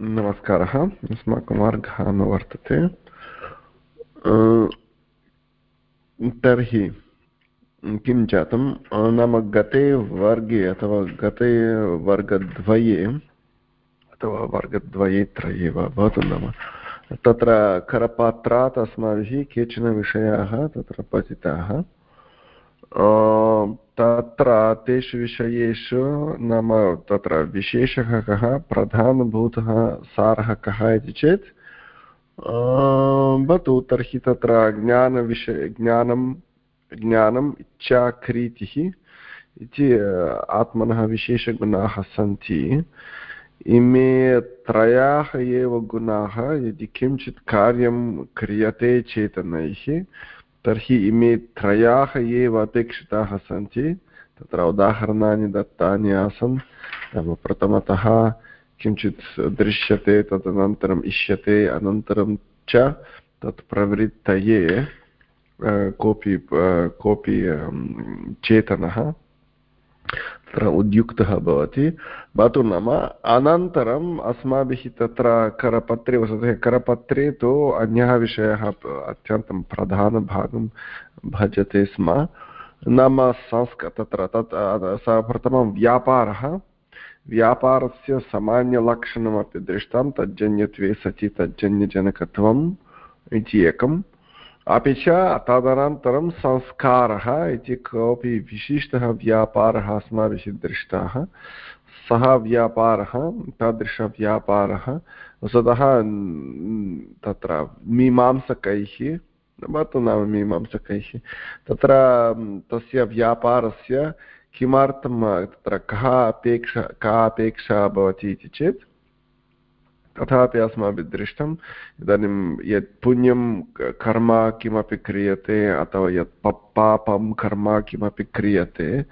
नमस्कारः। अस्माकं मार्गः न वर्तते। तर्हि किं जातं नाम गते वर्गे अथवा गते वर्गद्वये अथवा वर्गद्वये त्रये वा भवतु नाम। तत्र करपात्रात् अस्माभिः केचन विषयाः तत्र पतिताः तत्र तेषु विषयेषु नाम तत्र विशेषः कः, प्रधानभूतः सारः कः इति चेत् भवतु तर्हि तत्र ज्ञानविषय ज्ञानं, ज्ञानम् इच्छाक्रीतिः इति आत्मनः विशेषगुणाः सन्ति। इमे त्रयाः एव गुणाः, यदि किञ्चित् कार्यं क्रियते चेतनैः तर्हि इमे त्रयाः एव अपेक्षिताः सन्ति तत्र उदाहरणानि दत्तानि आसन् नाम प्रथमतः किञ्चित् दृश्यते तदनन्तरम् इष्यते अनन्तरं च तत् प्रवृत्तये कोऽपि कोऽपि चेतनः तत्र उद्युक्तः भवति। भवतु नाम, अनन्तरम् अस्माभिः तत्र करपत्रे वस्तुतः करपत्रे तु अन्यः विषयः अत्यन्तं प्रधानभागं भजते स्म। नाम संस्क, तत्र, तत् प्रथमं व्यापारः। व्यापारस्य सामान्यलक्षणमपि दृष्टं, तज्जन्यत्वे सचि तज्जन्यजनकत्वम् इति एकम्। अपि च तदनन्तरं संस्कारः इति कोऽपि विशिष्टः व्यापारः अस्माभिः दृष्टः। सः व्यापारः, तादृशव्यापारः, वस्तुतः तत्र मीमांसकैः, भवतु नाम मीमांसकैः, तत्र तस्य व्यापारस्य किमर्थं, तत्र कः अपेक्षा, का अपेक्षा भवति इति चेत् तथापि अस्माभिः दृष्टम्। इदानीं यत् पुण्यं कर्म किमपि क्रियते अथवा यत् पापं कर्म किमपि क्रियते,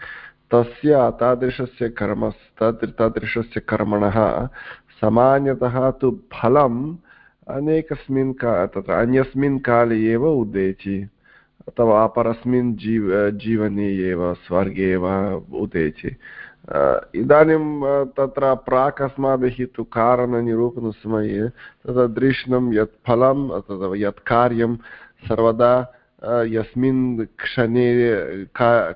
तस्य तादृशस्य कर्म तादृशस्य कर्मणः सामान्यतः तु फलम् अनेकस्मिन् का तत्र अन्यस्मिन् काले एव उदेति, अथवा अपरस्मिन् जीव, जीवने एव, स्वर्गे एव उदेति। इदानीं तत्र प्राक् अस्माभिः तु कारणनिरूपणसमये तत्र दृष्टं यत् फलं तद् यत् कार्यं सर्वदा यस्मिन् क्षणे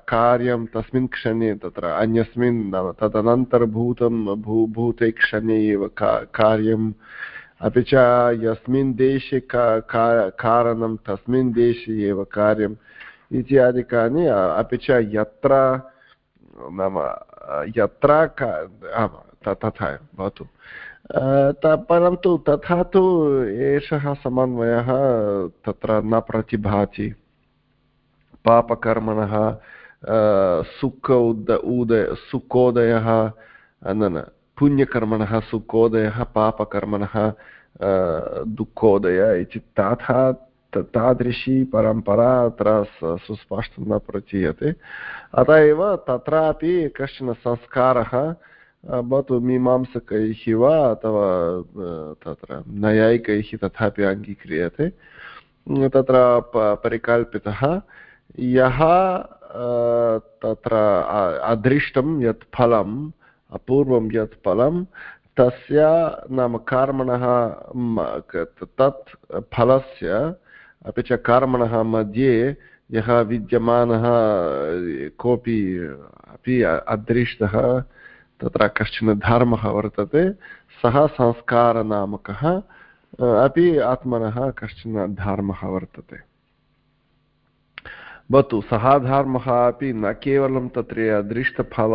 कार्यं तस्मिन् क्षणे तत्र अन्यस्मिन् तदनन्तरभूतं भू भूते क्षणे एव कार्यम् अपि च यस्मिन् देशे कारणं तस्मिन् देशे एव कार्यम् इत्यादिकानि अपि च यत्र नाम यत्र तथा भवतु। परन्तु तथा तु एषः समन्वयः तत्र न प्रतिभाति। पापकर्मणः सुख उद उदय सुखोदयः, न न, पुण्यकर्मणः, सुखोदयः, पापकर्मणः दुःखोदय इति। तथा तादृशी परम्परा अत्र सुस्पष्टं न प्रचीयते। अत एव तत्रापि कश्चन संस्कारः भवतु मीमांसकैः वा अथवा तत्र नैयायिकैः तथापि अङ्गीक्रियते। तत्र परिकल्पितः। यः तत्र अदृष्टं यत् फलम्, अपूर्वं यत् फलं तस्य नाम कर्मणः तत् फलस्य अपि च कर्मणः मध्ये यः विद्यमानः, कोऽपि अपि अदृष्टः, तत्र कश्चन धर्मः वर्तते, सः संस्कारनामकः, अपि आत्मनः कश्चन धर्मः वर्तते। भवतु, सः धर्मः अपि न केवलं तत्र अदृष्टफल,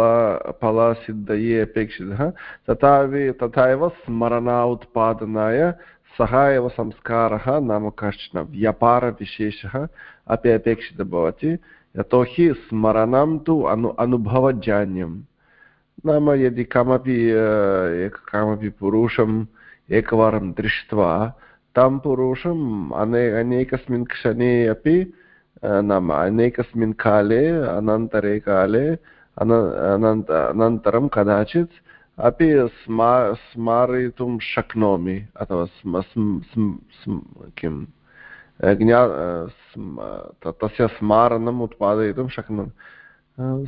फलसिद्धये अपेक्षितः तथा तथा एव स्मरणा उत्पादनाय सः एव संस्कारः नाम कश्चन व्यापारविशेषः अपि अपेक्षितः भवति। यतोहि स्मरणं तु अनु अनुभवजान्यं नाम यदि कमपि कमपि पुरुषम् एकवारं दृष्ट्वा, तं पुरुषम् अने, अनेकस्मिन् क्षणे अपि नाम अनेकस्मिन् काले, अनन्तरे काले अनन्त, अनन्तरं कदाचित् अपि स्मा स्मारयितुं शक्नोमि अथवा किं? ज्ञा तस्य स्मारणम् उत्पादयितुं शक्नोमि।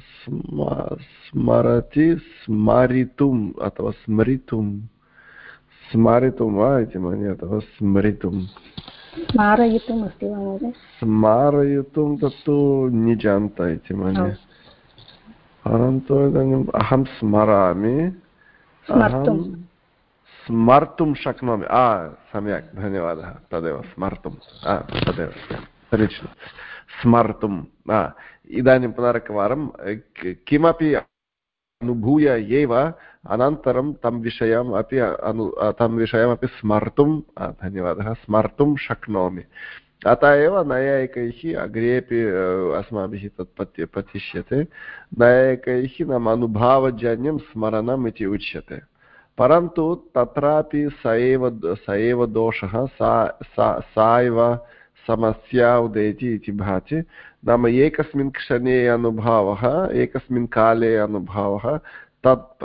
स्मरति स्मरितुम् अथवा स्मरितुं। स्मारितुं वा इति मन्ये अथवा स्मरितुं। स्मारयितुम् अस्ति वा महोदय? स्मारयितुं तत्तु निजान्त इति मन्ये। परन्तु इदानीम् अहं स्मरामि। अहं स्मर्तुं शक्नोमि। आ, सम्यक्, धन्यवादः। तदेव, स्मर्तुं। तदेव, समीचीनं। स्मर्तुं इदानीं पुनरेकवारं किमपि अनुभूय एव अनन्तरं तं विषयम् अपि अनु, तं विषयमपि स्मर्तुं धन्यवादः, स्मर्तुं शक्नोमि। अतः एव नैयायिकैः अग्रेपि अस्माभिः तत् पत्य पतिष्यते नैयायिकैः नाम अनुभावजन्यं स्मरणम् इति उच्यते। परन्तु तत्रापि स एव स एव दोषः सा सा एव समस्या उदेति इति भाति। नाम एकस्मिन् क्षणे अनुभवः, एकस्मिन् काले अनुभवः तत्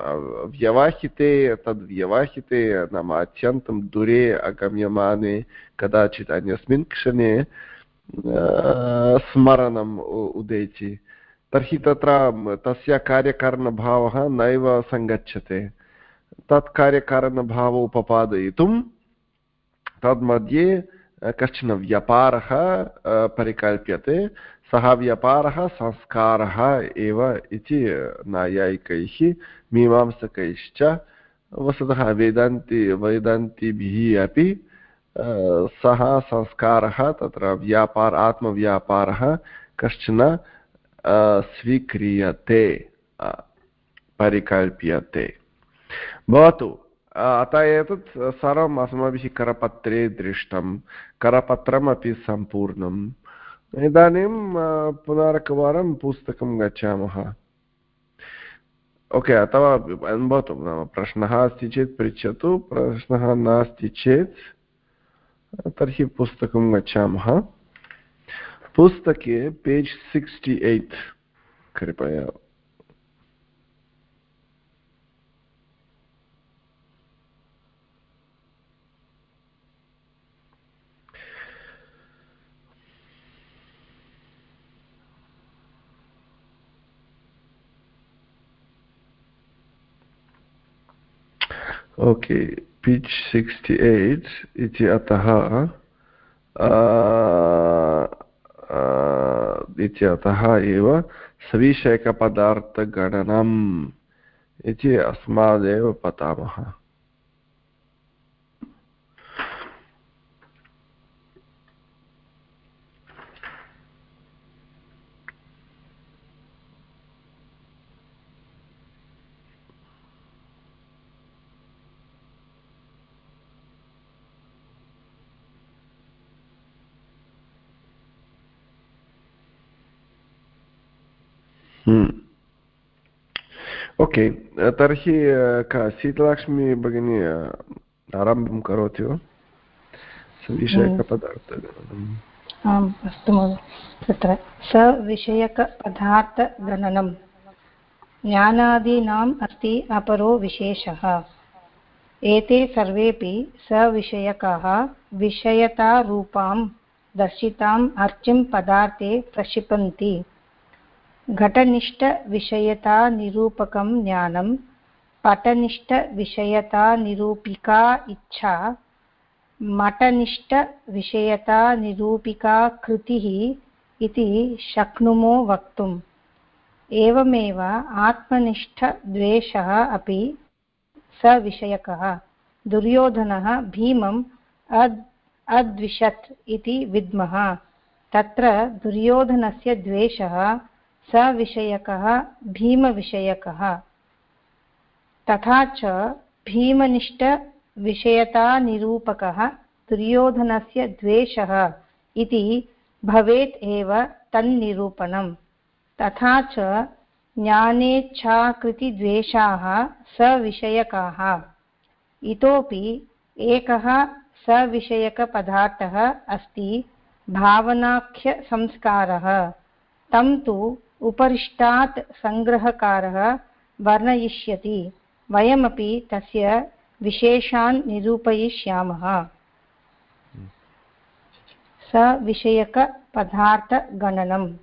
व्यवहिते तद् व्यवहिते नाम अत्यन्तं दूरे अगम्यमाने कदाचित् अन्यस्मिन् क्षणे स्मरणम् उदेति तर्हि तत्र तस्य कार्यकारणभावः नैव सङ्गच्छते तत् कार्यकारणभावम् उपपादयितुं तन्मध्ये कश्चन व्यापारः परिकल्प्यते सः व्यापारः संस्कारः एव इति नैयायिकैः मीमांसकैश्च वस्तुतः वेदान्ति, वेदान्तिभिः अपि सः संस्कारः, तत्र व्यापार, आत्मव्यापारः कश्चन स्वीक्रियते परिकल्प्यते। भवतु अतः एतत् सर्वम् अस्माभिः करपत्रे दृष्टं करपत्रमपि सम्पूर्णम्। इदानीं पुनरेकवारं पुस्तकं गच्छामः। ओके, अथवा भवतु नाम प्रश्नः अस्ति चेत् पृच्छतु, प्रश्नः नास्ति चेत्, तर्हि पुस्तकं गच्छामः। पुस्तके पेज् सिक्स्टि एय्ट्, कृपया। ओके पिच् सिक्स्टि एय्ट् इति अतः इति अतः एव सविषयकपदार्थगणनम् इति अस्मादेव पठामः ओके तर्हि शीतलक्ष्मी भगिनी आरम्भं करोति वा आम् अस्तु महोदय तत्र सविषयकपदार्थगणनं ज्ञानादीनाम् अस्ति अपरो विशेषः एते सर्वेपि सविषयकाः विषयतारूपां दर्शिताम् अर्चिं पदार्थे प्रक्षिपन्ति घटनिष्ठविषयतानिरूपकं ज्ञानं, पटनिष्ठविषयतानिरूपिका इच्छा मठनिष्ठविषयतानिरूपिका कृतिः इति शक्नुमो वक्तुम्। एवमेव आत्मनिष्ठद्वेषः अपि सविषयकः। दुर्योधनः भीमम् अद्, अद्विषत् इति विद्मः। तत्र दुर्योधनस्य द्वेषः सविषयकः, भीमविषयकः। तथा च भीमनिष्ठविषयतानिरूपकः, दुर्योधनस्य द्वेषः इति भवेत् एव तन्निरूपणम् तथा च ज्ञानेच्छाकृतिद्वेषाः सविषयकाः। इतोपि एकः सविषयकपदार्थः अस्ति भावनाख्यसंस्कारः। तं तु उपरिष्टात् सङ्ग्रहकारः वर्णयिष्यति। वयमपि तस्य विशेषान् निरूपयिष्यामः। सविषयकपदार्थगणनम्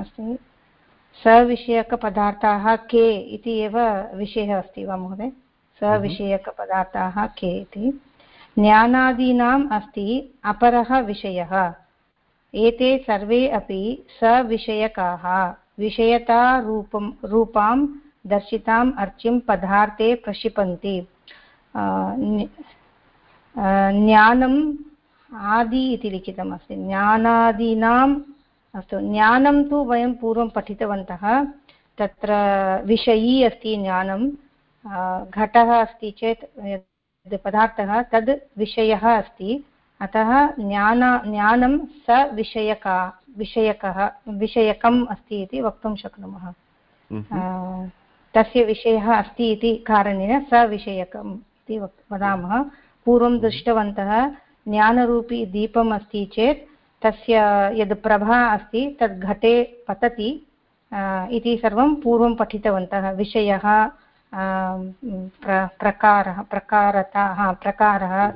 अस्ति। सविषयकपदार्थाः के इति एव विषयः अस्ति वा महोदय? सविषयकपदार्थाः के इति। ज्ञानादीनाम् अस्ति अपरः विषयः। एते सर्वे अपि सविषयकाः। विषयतारूपं रूपां दर्शिताम् अर्चिं पदार्थे प्रक्षिपन्ति। ज्ञानम् आदि इति लिखितमस्ति। ज्ञानादीनाम्, अस्तु, ज्ञानं तु वयं पूर्वं पठितवन्तः। तत्र विषयी अस्ति ज्ञानं घटः अस्ति चेत् पदार्थः तद् विषयः अस्ति। अतः ज्ञान ज्ञानं सविषयका विषयकः विषयकम् अस्ति इति वक्तुं शक्नुमः। तस्य विषयः अस्ति इति कारणेन सविषयकम् इति वदामः। पूर्वं दृष्टवन्तः ज्ञानरूपी दीपम् अस्ति चेत् तस्य यद् प्रभा अस्ति तद् घटे पतति इति सर्वं पूर्वं पठितवन्तः। विषयः प्रकारः प्रकारता हा प्रकारः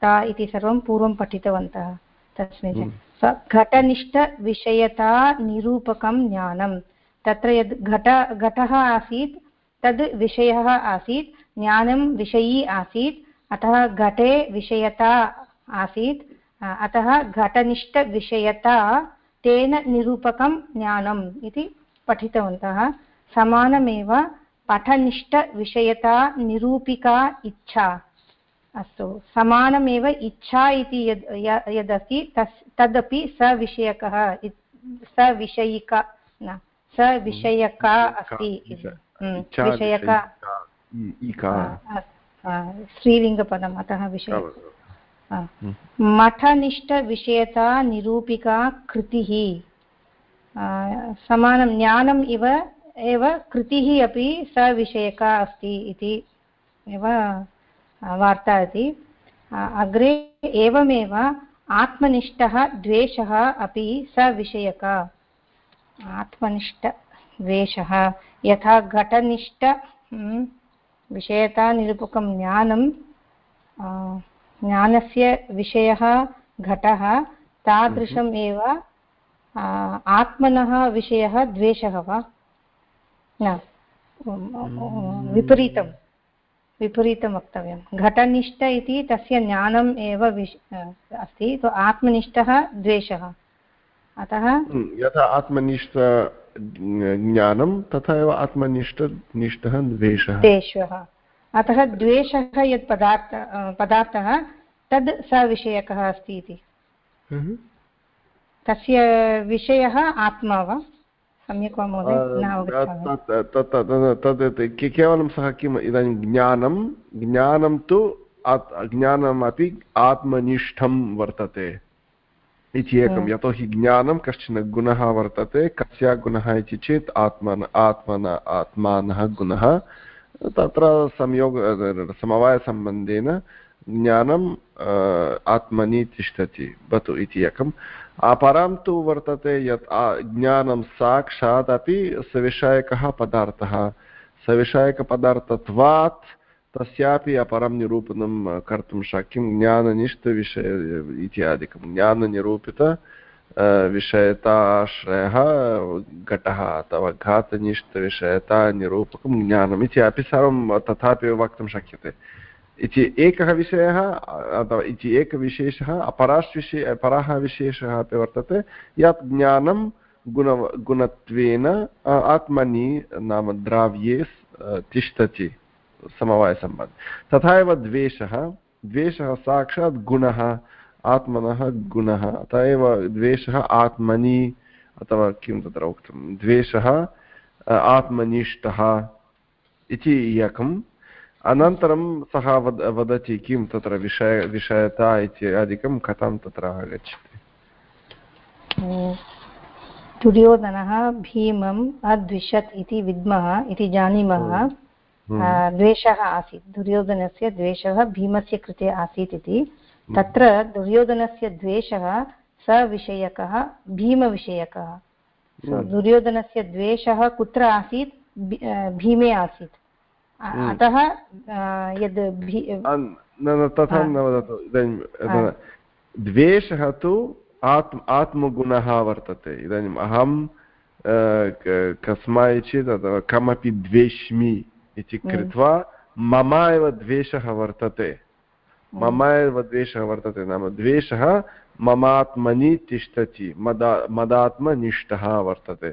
संसर्गता इति सर्वं पूर्वं पठितवन्तः तस्मिन् हम्म। घटनिष्ठविषयता निरूपकं ज्ञानं। तत्र यद् घट घटः आसीत् तद् विषयः आसीत् ज्ञानं विषयी आसीत् अतः घटे विषयता आसीत् अतः घटनिष्ठविषयता तेन निरूपकं ज्ञानम् इति पठितवन्तः। समानमेव पठनिष्ठविषयता निरूपिका इच्छा। अस्तु। समानमेव इच्छा इति यद् यदस्ति तस् तदपि सविषयकः सविषयिका न सविषयका अस्ति। विषयका। स्त्रीलिङ्गपदम् अतः विषय। मठनिष्ठविषयता निरूपिका कृतिः। समानं ज्ञानम् इव एव कृतिः अपि सविषयका अस्ति इति एव वार्ता इति अग्रे एवमेव आत्मनिष्ठः द्वेषः अपि सविषयका आत्मनिष्ठद्वेषः यथा घटनिष्ठ हम्म, विषयतानिरूपकं ज्ञानं ज्ञानस्य विषयः घटः तादृशम् हम्म। एव आत्मनः विषयः द्वेषः वा न हम्म। विपरीतं विपरीतं वक्तव्यं घटनिष्ठ इति तस्य ज्ञानम् एव विश् अस्ति तो आत्मनिष्ठः द्वेषः। अतः यथा आत्मनिष्ठ ज्ञानं तथा एव आत्मनिष्ठ निष्ठः द्वेषः। द्वेषः अतः द्वेषः यत् पदार्थ पदार्थः तद् सविषयकः अस्ति इति। तस्य विषयः आत्मा वा? सम्यक् वा महोदय तद् केवलं सः किम् इदानीं ज्ञानं ज्ञानं तु ज्ञानमपि आत्मनिष्ठं वर्तते इति एकं यतोहि ज्ञानं कश्चन गुणः वर्तते कस्य गुणः इति चेत् आत्मन आत्मन आत्मानः गुणः तत्र संयोग समवायसम्बन्धेन ज्ञानम् आत्मनि तिष्ठति भवतु इति एकम् अपरं तु वर्तते यत् ज्ञानं साक्षात् अपि सविषयकः पदार्थः। सविषयकपदार्थत्वात् तस्यापि अपरं निरूपणं कर्तुं शक्यं। ज्ञाननिष्ठविषय इत्यादिकं। ज्ञाननिरूपित विषयताश्रयः, घटः अथवा घातनिष्ठविषयता ज्ञानम् इति अपि सर्वं तथापि वक्तुं शक्यते। इति एकः विषयः, अथवा इति एकविशेषः अपराश् विशे अपरः विशेषः अपि वर्तते। यत् ज्ञानं गुण गुणत्वेन आत्मनि नाम द्राव्ये तिष्ठति, समवायसम्बन्धः। तथा एव द्वेषः। द्वेषः साक्षात् गुणः, आत्मनः गुणः, अतः एव द्वेषः आत्मनि, अथवा किं तत्र उक्तं? द्वेषः आत्मनिष्ठः इति एकम्। अनन्तरं सः वद वदति किं तत्र विषय विषयता इत्यादिकं कथं तत्र आगच्छति? दुर्योधनः भीमम् अद्विषत् इति विद्मः इति जानीमः। हम्म। द्वेषः आसीत्। दुर्योधनस्य द्वेषः भीमस्य कृते आसीत् इति। हम्म। तत्र दुर्योधनस्य द्वेषः सविषयकः भीमविषयकः। हम्म। दुर्योधनस्य द्वेषः कुत्र आसीत्? भीमे आसीत्। अतः यद् तथा न वदतु इदानीं द्वेषः तु आत्म आत्मगुणः वर्तते। इदानीम् अहं कस्मैचित् अथवा कमपि द्वेष्मि इति हम्म। कृत्वा मम एव द्वेषः वर्तते। मम एव द्वेषः वर्तते। नाम द्वेषः ममात्मनि तिष्ठति मदा मदात्मनिष्ठः वर्तते।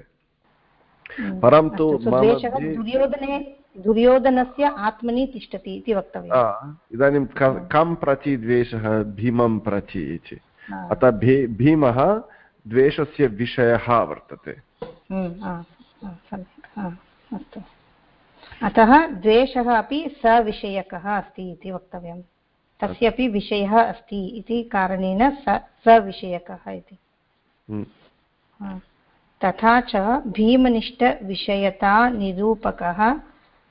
परन्तु दुर्योधने दुर्योधनस्य आत्मनि तिष्ठति इति वक्तव्यम्। इदानीं कं प्रति द्वेषः भीमं प्रति इति। अतः भीमः द्वेषस्य विषयः वर्तते। अस्तु। अतः द्वेषः अपि सविषयकः अस्ति इति वक्तव्यं तस्यापि विषयः अस्ति इति कारणेन स सविषयकः इति। तथा च भीमनिष्ठविषयतानिरूपकः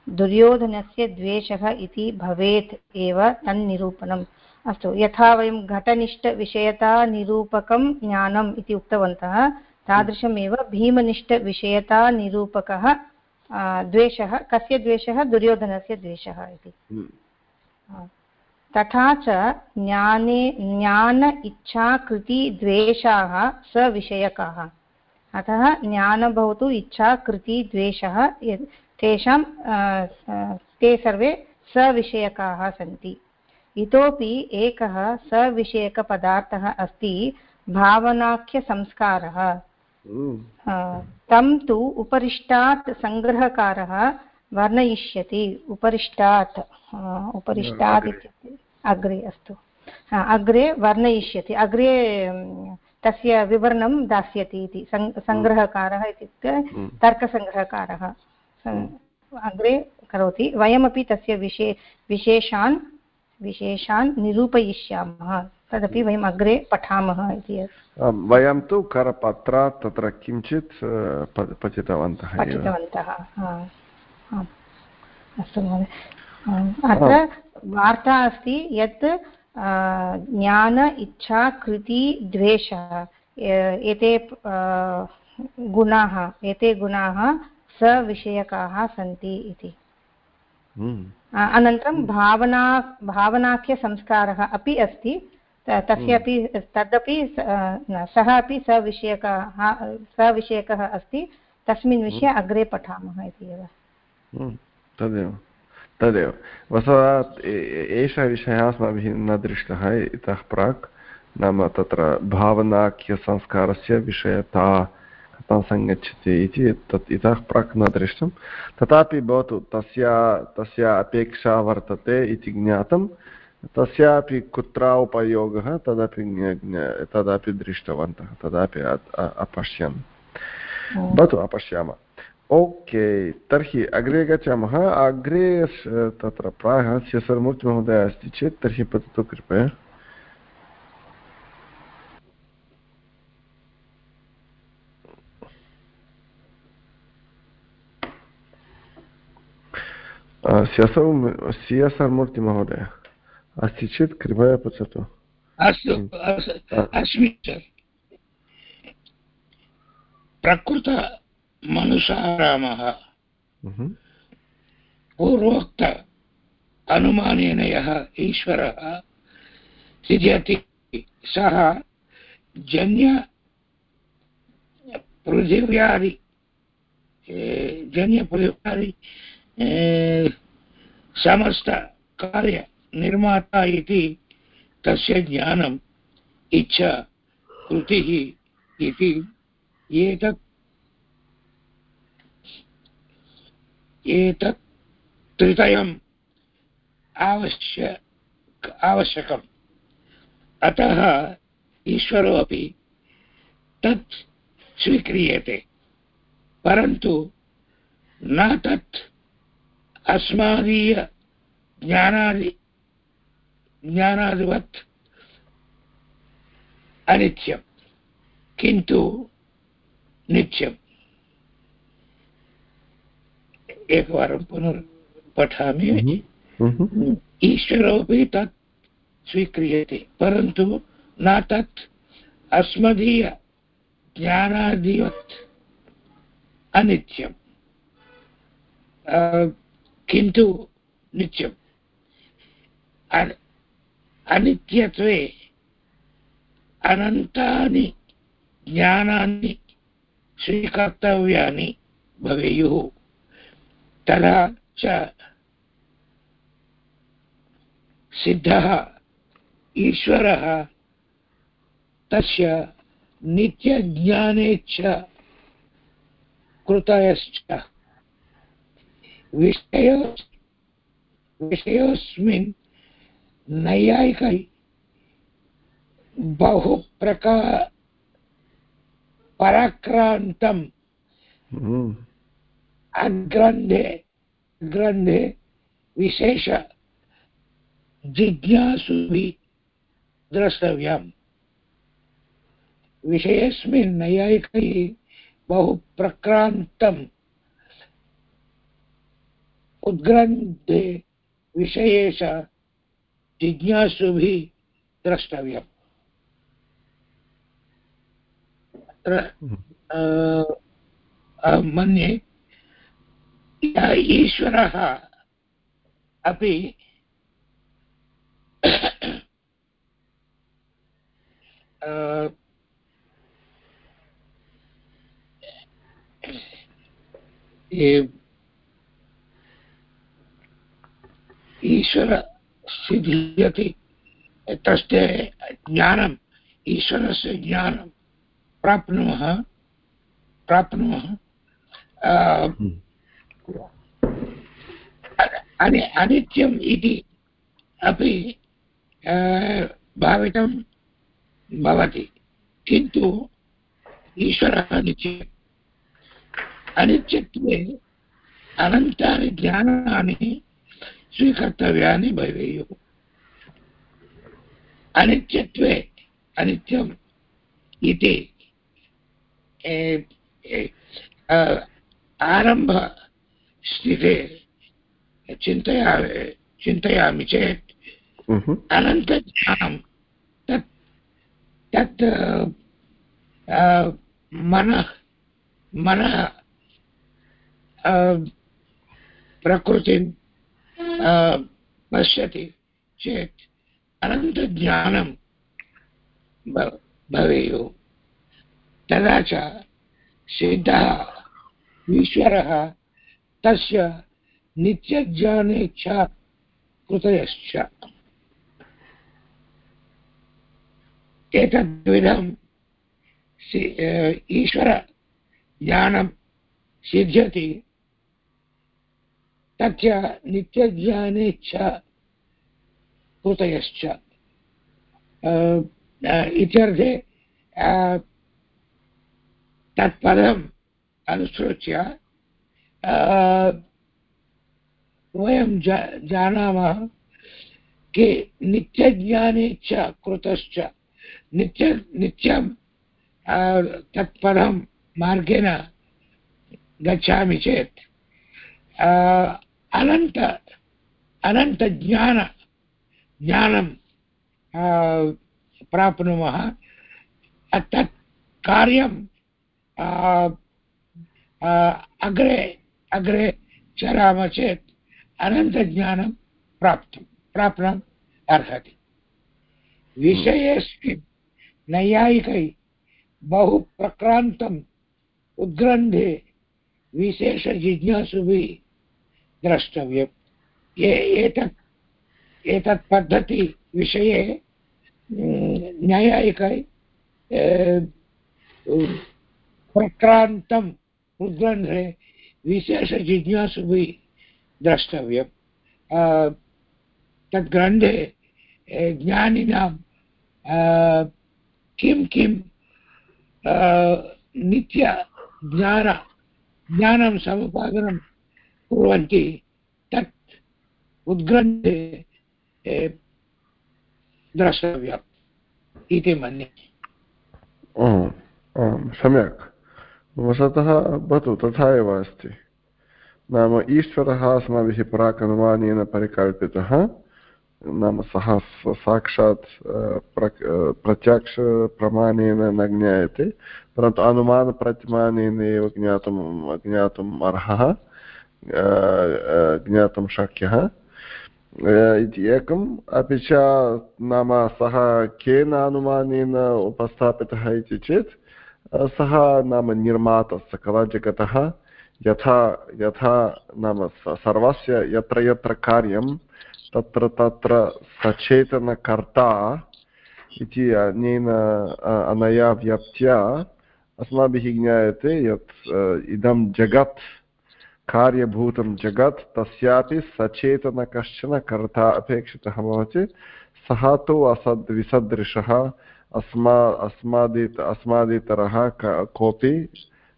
दुर्योधनस्य द्वेषः इति भवेत् एव तन्निरूपणम्। अस्तु यथा वयं घटनिष्ठविषयतानिरूपकं ज्ञानम् इति उक्तवन्तः तादृशमेव भीमनिष्ठविषयतानिरूपकः द्वेषः कस्य द्वेषः? दुर्योधनस्य द्वेषः इति। हम्म। तथा च ज्ञाने ज्ञान इच्छाकृतिद्वेषाः सविषयकाः। अतः ज्ञानं भवतु इच्छा कृति द्वेषः तेषां ते सर्वे सविषयकाः सन्ति। इतोपि एकः सविषयकपदार्थः अस्ति भावनाख्यसंस्कारः। तं तु उपरिष्टात् सङ्ग्रहकारः वर्णयिष्यति। उपरिष्टात् उपरिष्टात् इत्युक्ते अग्रे अस्तु। अग्रे वर्णयिष्यति। अग्रे तस्य विवरणं दास्यति इति। सङ्ग्रहकारः इत्युक्ते हम्म। तर्कसङ्ग्रहकारः। हम्म। अग्रे करोति। वयमपि तस्य विशे विशेषान् विशेषान् निरूपयिष्यामः। तदपि वयम् अग्रे पठामः इति वयं तु करपत्रात् तत्र किञ्चित् पठितवन्तः पठितवन्तः अस्तु महोदय। अत्र वार्ता अस्ति यत् ज्ञान इच्छा कृति द्वेषः एते गुणाः एते गुणाः सविषयकाः सन्ति इति। हम्म। अनन्तरं भावना भावनाख्यसंस्कारः अपि अस्ति। तस्यापि हम्म। तदपि सः अपि सविषयकः सविषयकः अस्ति। तस्मिन् विषये हम्म। अग्रे पठामः इति एव। तदेव। तदेव। वस्तुतः एषः विषयः अस्माभिः न दृष्टः इतः प्राक्। नाम तत्र भावनाख्यसंस्कारस्य विषयता कथं सङ्गच्छति इति तत् इतः प्राक् न दृष्टं तथापि भवतु तस्य तस्य अपेक्षा वर्तते इति ज्ञातं। तस्यापि कुत्र उपयोगः तदपि तदपि दृष्टवन्तः तदपि अपश्यन् भवतु अपश्यामः। ओके तर्हि अग्रे गच्छामः। अग्रे तत्र प्रायः स्यसर्मूर्तिमहोदयः अस्ति चेत् तर्हि पततु कृपया। स्यसौ सियसर्मूर्तिमहोदय अस्ति चेत् कृपया पृच्छतु अस्तु अस्मि प्रकृत मनुषारामः पूर्वोक्त अनुमानेन यः ईश्वरः सिद्ध्यति सः जन्य पृथिव्यादि जन्यपृथिव्यादि समस्तकार्यनिर्माता इति तस्य ज्ञानम् इच्छा कृतिः इति एतत् एतत् त्रितयम् आवश्यक आवश्यकम् अतः ईश्वरो अपि तत् स्वीक्रियते परन्तु न तत् अस्मादीय ज्ञानादि ज्ञानादिवत् अनित्यं। किन्तु नित्यम् एकवारं पुनर्पठामि ईश्वरोपि तत् स्वीक्रियते परन्तु न तत् अस्मदीय ज्ञानादिवत् अनित्यम् किन्तु नित्यम्। अनित्यत्वे अनन्तानि ज्ञानानि स्वीकर्तव्यानि भवेयुः। तदा च सिद्धः ईश्वरः तस्य नित्यज्ञाने च कृतयश्च। विषयो विषयोऽस्मिन् नैयायिकै बहुप्रका पराक्रान्तम् हम्म। अग्रन्थे ग्रन्थे विशेष जिज्ञासुभिः द्रष्टव्यम् विषयेऽस्मिन् नैयायिकैः बहु प्रक्रान्तम् उद्ग्रन्थे विषयेश जिज्ञासुभिः द्रष्टव्यम्। अत्र अहं मन्ये ईश्वरः अपि ईश्वर सिद्ध्यति। तस्य ज्ञानम् ईश्वरस्य ज्ञानं प्राप्नुमः प्राप्नुमः। अनित्यम् इति अपि भावितं भवति। किन्तु ईश्वरः नित्य अनित्यत्वे अनन्तानि ज्ञानानि स्वीकर्तव्यानि भवेयुः। अनित्यत्वे अनित्यम् इति आरम्भस्थिते चिन्तया चिन्तयामि चेत् अनन्तज्ञानं तत् तत् मनः मनः प्रकृतिं पश्यति चेत् अनन्तज्ञानं भवेयुः। तदा च सिद्धः, ईश्वरः तस्य नित्यज्ञाने च कृतयश्च। एतद्विधं ईश्वरज्ञानं सिद्ध्यति। तच्च नित्यज्ञाने च, कृतयश्च। इत्यर्थे तत्पदम् अनुसृत्य वयं जा, जानामः कि नित्यज्ञाने च, कृतश्च, नित्य, नित्यं तत्पदं मार्गेण गच्छामि चेत् अनन्त अनन्तज्ञान ज्ञानं प्राप्नुमः। तत् कार्यं अग्रे अग्रे चरामः चेत् अनन्तज्ञानं प्राप्तुं प्राप्नम् अर्हति। विषयेऽस्मिन् नैयायिकै बहु प्रक्रान्तम् उद्ग्रन्थे विशेषजिज्ञासुभिः द्रष्टव्यम् एतत् एतत् पद्धतिविषये न्यायायिकै प्रक्रान्तम् उद्ग्रन्थे विशेषजिज्ञासुभिः द्रष्टव्यम् तद्ग्रन्थे ज्ञानिनां किं किं नित्यज्ञान ज्ञानं समुपादनं कुर्वन्ति। तत् उद्ग्रन्थे द्रष्टव्यम् इति मन्ये। सम्यक्। वस्तुतः भवतु, तथा एव अस्ति। नाम ईश्वरः अस्माभिः प्राक् अनुमानेन परिकल्पितः। नाम सः साक्षात् प्रत्यक्षप्रमाणेन न ज्ञायते, परन्तु अनुमानप्रतिमानेन एव ज्ञातुं ज्ञातुम् अर्हः। ज्ञातुं शक्यः इति एकम् अपि च नाम सः केन अनुमानेन उपस्थापितः इति चेत् सः नाम निर्माता सकलजगतः यथा यथा नाम सर्वस्य यत्र यत्र कार्यं तत्र तत्र सचेतनकर्ता इति अनेन अनया व्याप्त्या अस्माभिः ज्ञायते यत् इदं जगत् कार्यभूतं जगत् तस्यापि सचेतन कश्चन कर्ता अपेक्षितः भवति। सः तु असद्विसदृशः अस्मा, अस्मादित, अस्मादितरः कोऽपि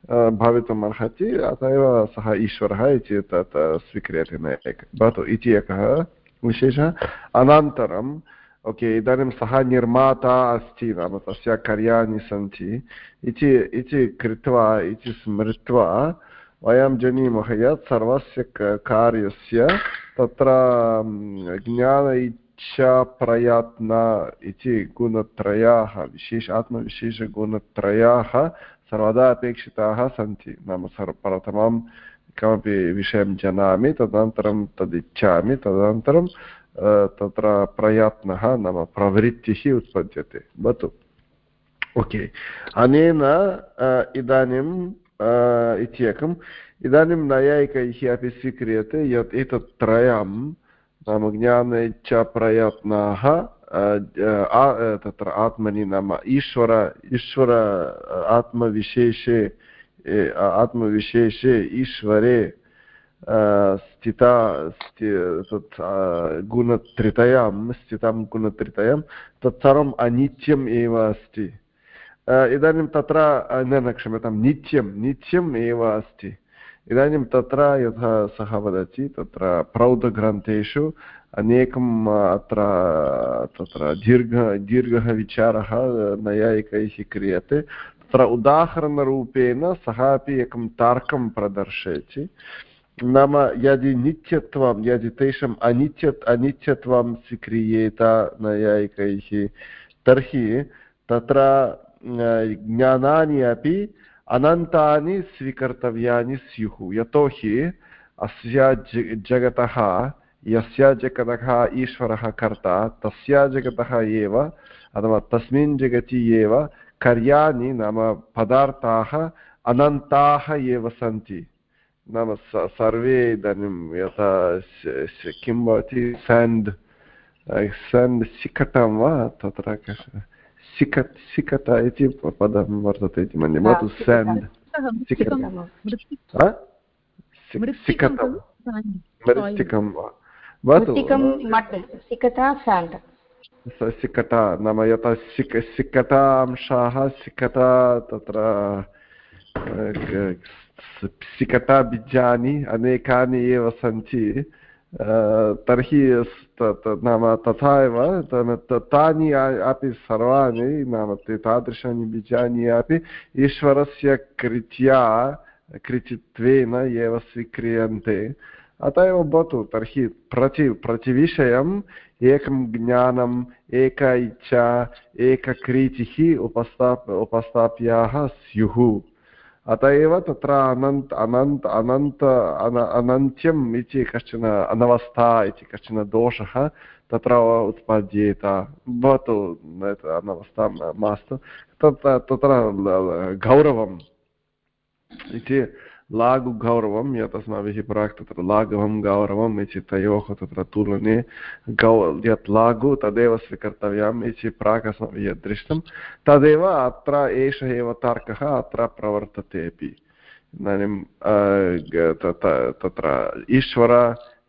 भवितुम् अर्हति, अत एव सः ईश्वरः इति तत् स्वीक्रियते न एक। भवतु, इति एकः विशेषः। अनन्तरम् ओके, इदानीं सः निर्माता अस्ति नाम, तस्य कार्याणि सन्ति। इति इति कृत्वा, इति स्मृत्वा वयं जानीमः यत् सर्वस्य कार्यस्य तत्र ज्ञान इच्छाप्रयत्न इति गुणत्रयाः, विशेष आत्मविशेषगुणत्रयाः सर्वदा अपेक्षिताः सन्ति। नाम सर्व, प्रथमं कमपि विषयं जानामि, तदनन्तरं तदिच्छामि, तदनन्तरं तत्र प्रयत्नः नाम प्रवृत्तिः उत्पद्यते। भवतु। ओके। अनेन इदानीं इत्येकम् इदानीं नैयायिकैः अपि स्वीक्रियते यत् एतत् त्रयं नाम ज्ञान तत्र आत्मनि नाम ईश्वर ईश्वर आत्मविशेषे आत्मविशेषे ईश्वरे स्थिता तत् गुणत्रितयं स्थितं गुणत्रितयं तत्सर्वम् अनित्यम् एव अस्ति इदानीं तत्र न न क्षम्यतां नित्यं नित्यम् एव अस्ति इदानीं तत्र यथा सः वदति तत्र प्रौढग्रन्थेषु अनेकम् अत्र तत्र दीर्घ दीर्घः विचारः नैयायिकैः क्रियते तत्र उदाहरणरूपेण सः अपि एकं तार्कं प्रदर्शयति नाम यदि नित्यत्वं यदि तेषाम् अनित्य अनित्यत्वं स्वीक्रियेत नैयायिकैः तर्हि तत्र ज्ञानानि अपि अनन्तानि स्वीकर्तव्यानि स्युः यतोहि अस्य जगतः यस्य जगतः ईश्वरः कर्ता तस्य जगतः एव अथवा तस्मिन् जगति एव कार्याणि नाम पदार्थाः अनन्ताः एव सन्ति नाम सर्वे इदानीं यथा किं भवति सेण्ड् सेण्ड् सिकटं वा तत्र सिकत् सिकट इति पदं वर्तते इति मन्ये भवतु सेण्ड् सिकटं मृत्तिकं वा भवतु सिकटा नाम यथा सिक सिकटांशाः सिकटा तत्र सिकटाबीजानि अनेकानि एव सन्ति तर्हि नाम तथा एव तानि अपि सर्वाणि नाम तादृशानि बीजानि अपि ईश्वरस्य कृत्या, कृतित्वेन एव स्वीक्रियन्ते। अत एव भवतु, तर्हि प्रति, प्रतिविषयम् एकं ज्ञानम्, एक इच्छा एकक्रीतिः उपस्थाप उपस्थाप्याः स्युः। अत एव तत्र अनन्त अनन्त अनन्त अनन्त्यम् इति कश्चन अनवस्था इति कश्चन दोषः तत्र उत्पाद्येत। भवतु अनवस्था मास्तु। तत्र तत्र गौरवम् इति लाघुगौरवं यत् अस्माभिः प्राक् तत्र लाघवं गौरवम् इति तयोः तत्र तुलने गौ यत् लाघु तदेव स्वीकर्तव्यम् इति प्राक् अस्माभिः यद् दृष्टं तदेव अत्र एष एव तर्कः अत्र प्रवर्तते अपि इदानीं तत्र ईश्वर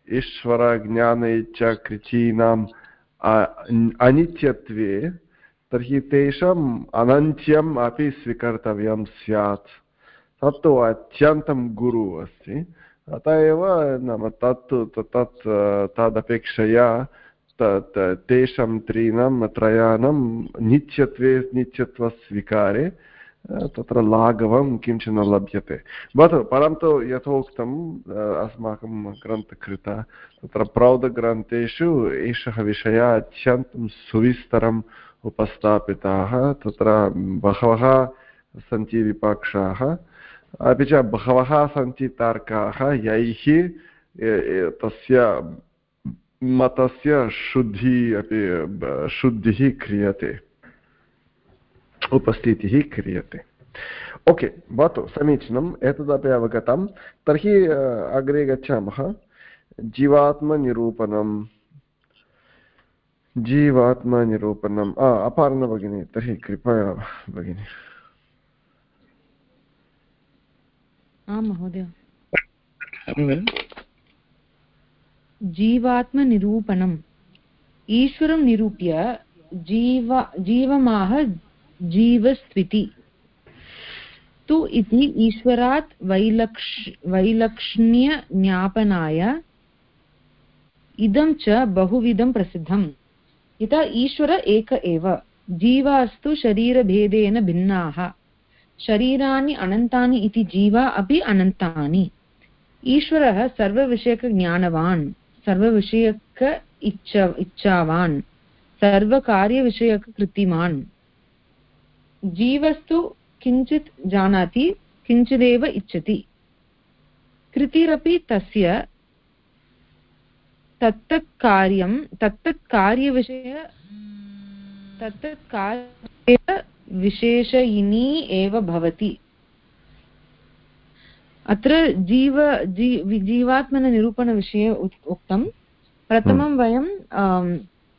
ईश्वरज्ञान च कृतीनाम् अनित्यत्वे तर्हि तेषाम् अनन्त्यम् अपि स्वीकर्तव्यं स्यात् तत्तु अत्यन्तं गुरु अस्ति। अतः एव नाम तत् तत्, तदपेक्षया तेषां त्रीणां, त्रयाणां नित्यत्वे, नित्यत्वस्वीकारे तत्र लाघवं किंचन लभ्यते। भवतु परन्तु यथोक्तम् अस्माकं ग्रन्थकृता, तत्र प्रौढग्रन्थेषु एषः विषयः अत्यन्तं सुविस्तरम् उपस्थापिताः, तत्र बहवः सन्ति विपक्षाः अपि च बहवः सन्ति तर्काः, यैः तस्य मतस्य शुद्धिः अपि शुद्धिः क्रियते। उपस्थितिः क्रियते। ओके, भवतु, समीचीनम्, एतदपि अवगतं। तर्हि अग्रे गच्छामः। जीवात्मनिरूपणं जीवात्मनिरूपणम्। अपार्ण भगिनी तर्हि कृपया, भगिनि। आं महोदय। जीवात्मनिरूपणम्। ईश्वरं निरूप्य जीव जीवमाह जीवस्त्विति तु इति ईश्वरात् वैलक्ष वैलक्ष्ण्यज्ञापनाय इदं च बहुविधं प्रसिद्धम्। यथा ईश्वर एक एव। जीवास्तु शरीरभेदेन भिन्नाः। शरीराणि अनन्तानि इति जीवा अपि अनन्तानि। ईश्वरः सर्वविषयकज्ञानवान्, सर्वविषयक इच्छ, इच्छावान्, सर्वकार्यविषयककृतिमान्। जीवस्तु किञ्चित् जानाति, किञ्चिदेव इच्छति। कृतिरपि तस्य तत्तत् कार्यं तत्तत् विशेषयिनी एव भवति अत्र जीव जी जीवात्मननिरूपणविषये उक्तं प्रथमं हम्म। वयं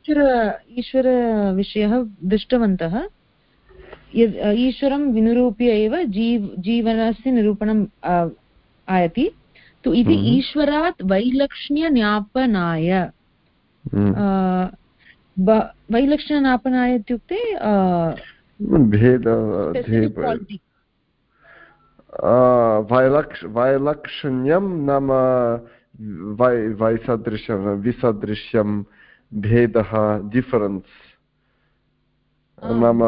ईश्वर ईश्वरविषयः दृष्टवन्तः यद् ईश्वरं विनिरूप्य एव जीव जीवनस्य निरूपणम् आयति तु इति हम्म। ईश्वरात् वैलक्ष्ण्यज्ञापनाय हम्म। वैलक्ष्यज्ञापनाय इत्युक्ते भेद वैलक्ष वैलक्षण्यं नाम वै वैसदृशं विसदृश्यं भेदः डिफरेन्स् नाम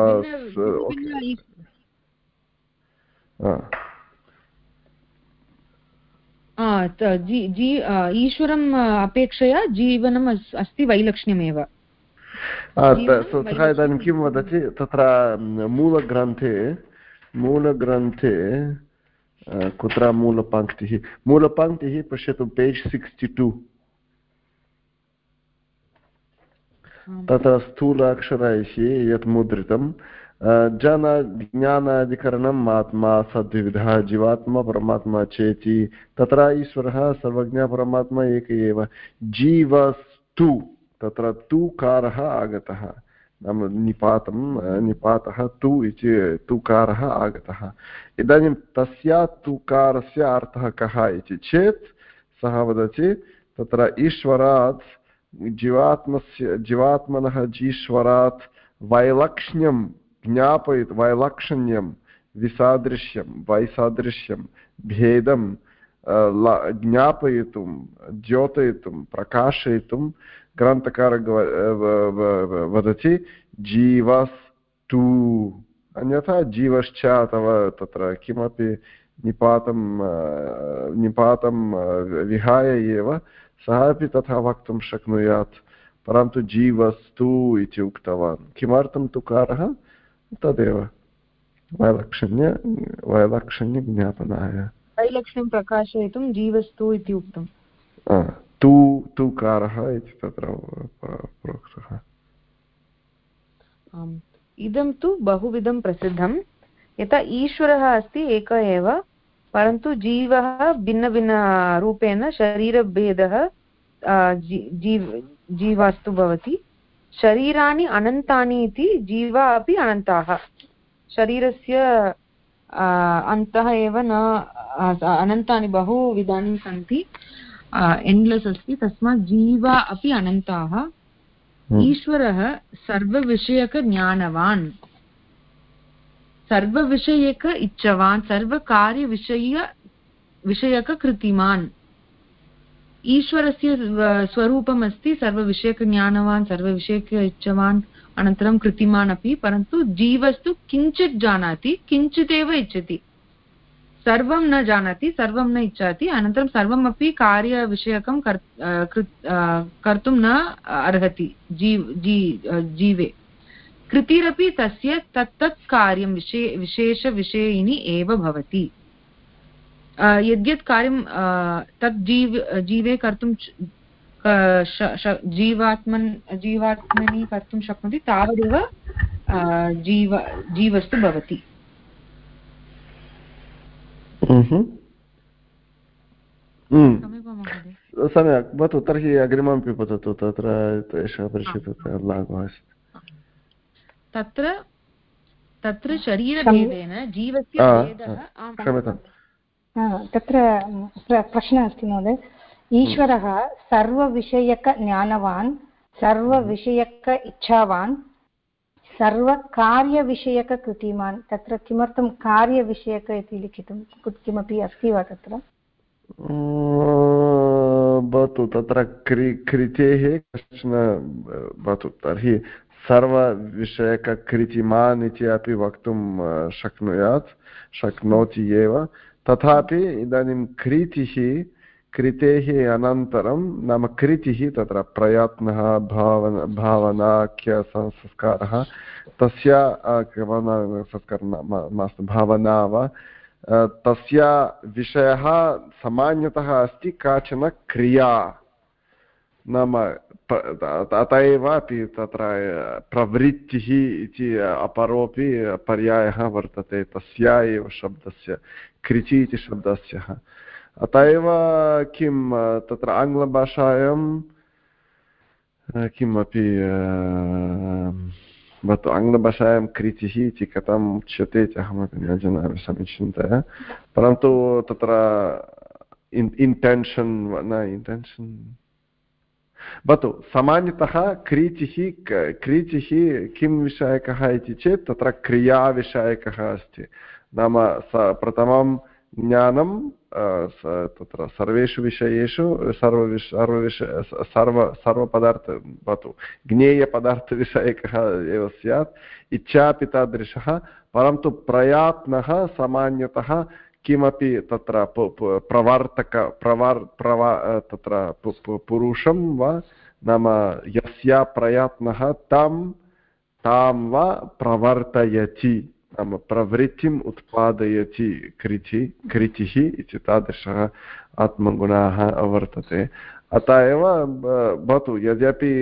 ईश्वरम् अपेक्षया जीवनम् अस्ति वैलक्ष्ण्यमेव। सः इदानीं किं वदति तत्र मूलग्रन्थे मूलग्रन्थे कुत्र मूलपङ्क्तिः मूलपङ्क्तिः पश्यतु पेज् सिक्स्टि टु तत्र स्थूल अक्षरैः यत् मुद्रितं जन ज्ञानाधिकरणम् आत्मा सद्विविधः जीवात्मा परमात्मा चेति तत्र ईश्वरः सर्वज्ञपरमात्मा एक एव जीवस्तु तत्र तुकारः आगतः। नाम निपातं, निपातः तु इति तुकारः आगतः। इदानीं तस्य तुकारस्य अर्थः कः इति चेत्, सः वदति, तत्र ईश्वरात्, जीवात्मस्य, जीवात्मनः जीश्वरात् वैलक्ष्ण्यं ज्ञापयितुं, वैलक्षण्यं, विसादृश्यं, वैसादृश्यं, भेदं ज्ञापयितुं द्योतयितुं प्रकाशयितुं ग्रन्थकार वदति जीवस्तु अन्यथा जीवश्च अथवा तत्र किमपि निपातं निपातं विहाय एव सः अपि तथा वक्तुं शक्नुयात् परन्तु जीवस्तु इति उक्तवान् किमर्थं तुकारः तदेव वैलक्षण्य वैलक्षण्यज्ञापनाय वैलक्षण्यं प्रकाशयितुं जीवस्तु इति उक्तम् तु तुकारः इति तत्र प्रोक्तः इदं तु बहुविधं प्रसिद्धं यथा ईश्वरः अस्ति एक एव परन्तु जीवः भिन्नभिन्नरूपेण शरीरभेदः जीव जीवास्तु भवति शरीराणि अनन्तानि इति जीवा अपि अनन्ताः शरीरस्य अन्तः एव न अनन्तानि बहुविधानि सन्ति एण्ड्लेस् अस्ति। तस्मात् जीवा अपि अनन्ताः। हम्म। ईश्वरः सर्वविषयकज्ञानवान्। सर्वविषयक इच्छवान् सर्वकार्यविषय विषयककृतिमान्। ईश्वरस्य स्वरूपम् अस्ति सर्वविषयकज्ञानवान् सर्वविषयक इच्छवान् अनन्तरं कृतिमान् अपि। परन्तु जीवस्तु किञ्चित् जानाति किञ्चिदेव इच्छति। सर्वं न जानाति, सर्वं न इच्छाति, अनन्तरं सर्वमपि कार्यविषयकं कर् कर्तुं न अर्हति, जीव, जी जीवे कृतिरपि तस्य तत्तत् कार्यं विशे विशेषविषयिनी एव भवति यद्यत् कार्यं तत् जीव, जीवे कर्तुं जीवात्मन्, जीवात्मनि कर्तुं शक्नोति, तावदेव जीव, जीवस्तु भवति। सम्यक् भवतु तर्हि अग्रिममपि वदतु तत्र एषः परिचितः लाघवः अस्ति तत्र तत्र शरीरभेदेन जीवस्य भेदः क्षम्यताम् तत्र प्रश्नः अस्ति महोदय ईश्वरः सर्वविषयकज्ञानवान् सर्वविषयक इच्छावान् सर्वकार्यविषयककृतिमान्, तत्र किमर्थं कार्यविषयक इति लिखितं? किमपि अस्ति वा तत्र? भवतु, तत्र क्रि कृतेः कश्चन, भवतु, तर्हि सर्वविषयककृतिमान् इति अपि वक्तुं शक्नुयात्, शक्नोति एव। तथापि इदानीं कृतिः कृतेः अनन्तरं नाम कृतिः तत्र प्रयत्नः, भावन भावनाख्यसंस्कारः तस्य संस्कारः मास्तु, भावना वा तस्य विषयः सामान्यतः अस्ति काचन क्रिया। नाम अत एव अपि तत्र प्रवृत्तिः इति अपरोपि पर्यायः वर्तते, तस्या एव शब्दस्य, कृचि इति शब्दस्य। अत एव किं तत्र आङ्ग्लभाषायां किमपि भवतु आङ्ग्लभाषायां कृतिः इति कथम् उच्यते इति अहमपि न जानामि समीचीनतया परन्तु तत्र इन्टेन्शन् न इन्टेन्शन् भवतु सामान्यतः क्रीचिः क्रीचिः किं विषयकः इति चेत् तत्र क्रियाविषयकः अस्ति नाम स प्रथमं ज्ञानं तत्र सर्वेषु विषयेषु, सर्वविष सर्वविषय सर्व, सर्वपदार्थ, भवतु, ज्ञेयपदार्थविषयकः एव स्यात् इच्छापि तादृशः परन्तु प्रयात्नः सामान्यतः किमपि तत्र प्रवर्तक, प्रवर्, प्रवा, तत्र पुरुषं वा, नाम यस्य प्रयत्नः तं, तां वा प्रवर्तयति नाम प्रवृत्तिम् उत्पादयति कृचि कृचिः इति तादृशः आत्मगुणाः वर्तते अतः एव भवतु यद्यपि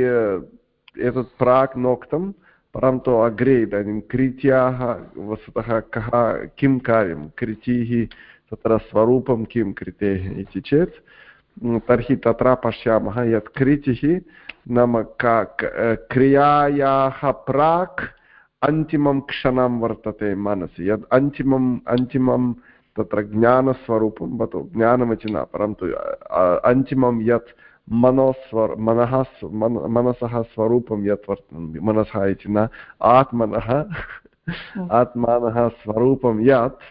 एतत् प्राक् नोक्तं परन्तु अग्रे इदानीं कृत्याः वस्तुतः कः किं कार्यं कृचिः तत्र स्वरूपं किं कृतेः इति चेत् तर्हि तत्र पश्यामः यत् कृचिः नाम का क्रियायाः प्राक् अन्तिमं क्षणं वर्तते मनसि। यद् अन्तिमम् अन्तिमं तत्र ज्ञानस्वरूपं भवतु। ज्ञानमिति न परन्तु अन्तिमं यत् मनोस्वर मनः मनसः स्वरूपं यत् वर्तते मनसः इति न आत्मनः आत्मानः स्वरूपं यत्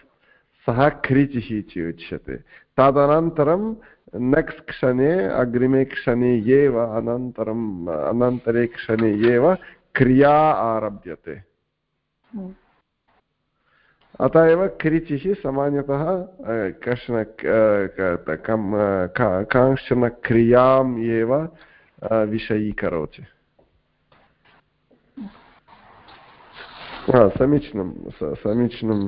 सः क्रीचिः इति उच्यते। तदनन्तरं नेक्स्ट् क्षणे अग्रिमे क्षणे एव अनन्तरम् अनन्तरे क्षणे एव क्रिया आरभ्यते। अतः एव कृचिः सामान्यतः कश्चन कांश्चन क्रियाम् एव विषयीकरोति। समीचीनं समीचीनं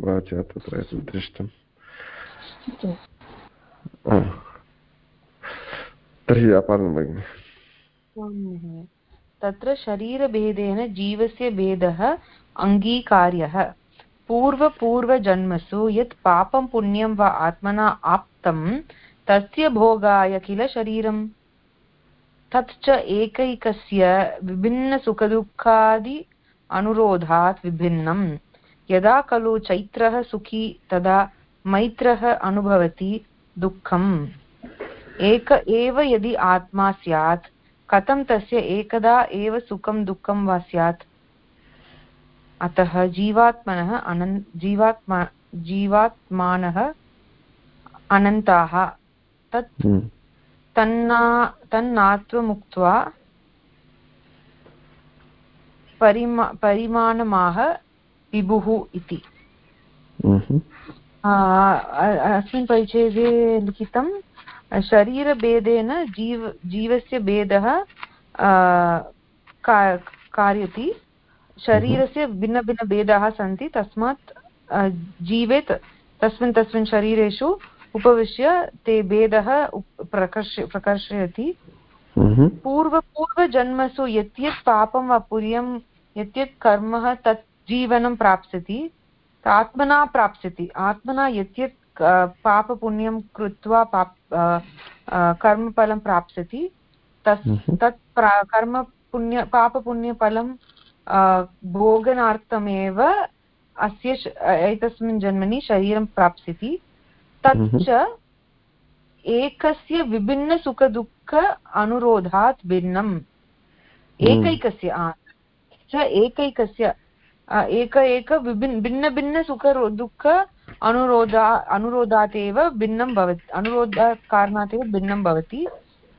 भवत्या तत्र दृष्टम् तर्हि अपारं भगिनि। तत्र शरीरभेदेन जीवस्य भेदः अङ्गीकार्यः पूर्वपूर्वजन्मसु यत् पापं पुण्यं वा आत्मना आप्तं, तस्य भोगाय किल शरीरम्? तच्च एकैकस्य विभिन्नसुखदुःखादि अनुरोधात् विभिन्नम् यदा खलु चैत्रः सुखी, तदा मैत्रः अनुभवति दुःखम्। एक एव यदि आत्मा स्यात्, कथं तस्य एकदा एव सुखं दुःखं वा स्यात्? अतः जीवात्मनः अनन् जीवात्मा जीवात्मानः अनन्ताः तत् हम्म। तन्ना तन्नात्वमुक्त्वा परिमा परिमाणमाह विभुः इति हम्म। अस्मिन् परिच्छेदे लिखितं शरीरभेदेन जीव जीवस्य भेदः कार्यति शरीरस्य भिन्नभिन्नभेदाः सन्ति तस्मात् जीवे तस्मिन् तस्मिन् शरीरेषु उपविश्य ते भेदः प्रकर्ष प्रकर्षयति। पूर्वपूर्वजन्मसु यत् पापं वा पुर्यं यत् कर्म तत् जीवनं प्राप्स्यति आत्मना प्राप्स्यति। आत्मना यत् पापपुण्यं कृत्वा पाप कर्मफलं प्राप्स्यति तस् हम्म। तत् कर्म पुण्य पापपुण्यफलं भोगनार्थमेव अस्य एतस्मिन् जन्मनि शरीरं प्राप्स्यति। तच्च हम्म। एकस्य विभिन्नसुखदुःख अनुरोधात् भिन्नम्। एकैकस्य च एकैकस्य एक एक विभिन्न भिन्नभिन्नसुख दुःख अनुरोधा अनुरोधात् एव भिन्नं भवति अनुरोधात् कारणात् एव भिन्नं भवति।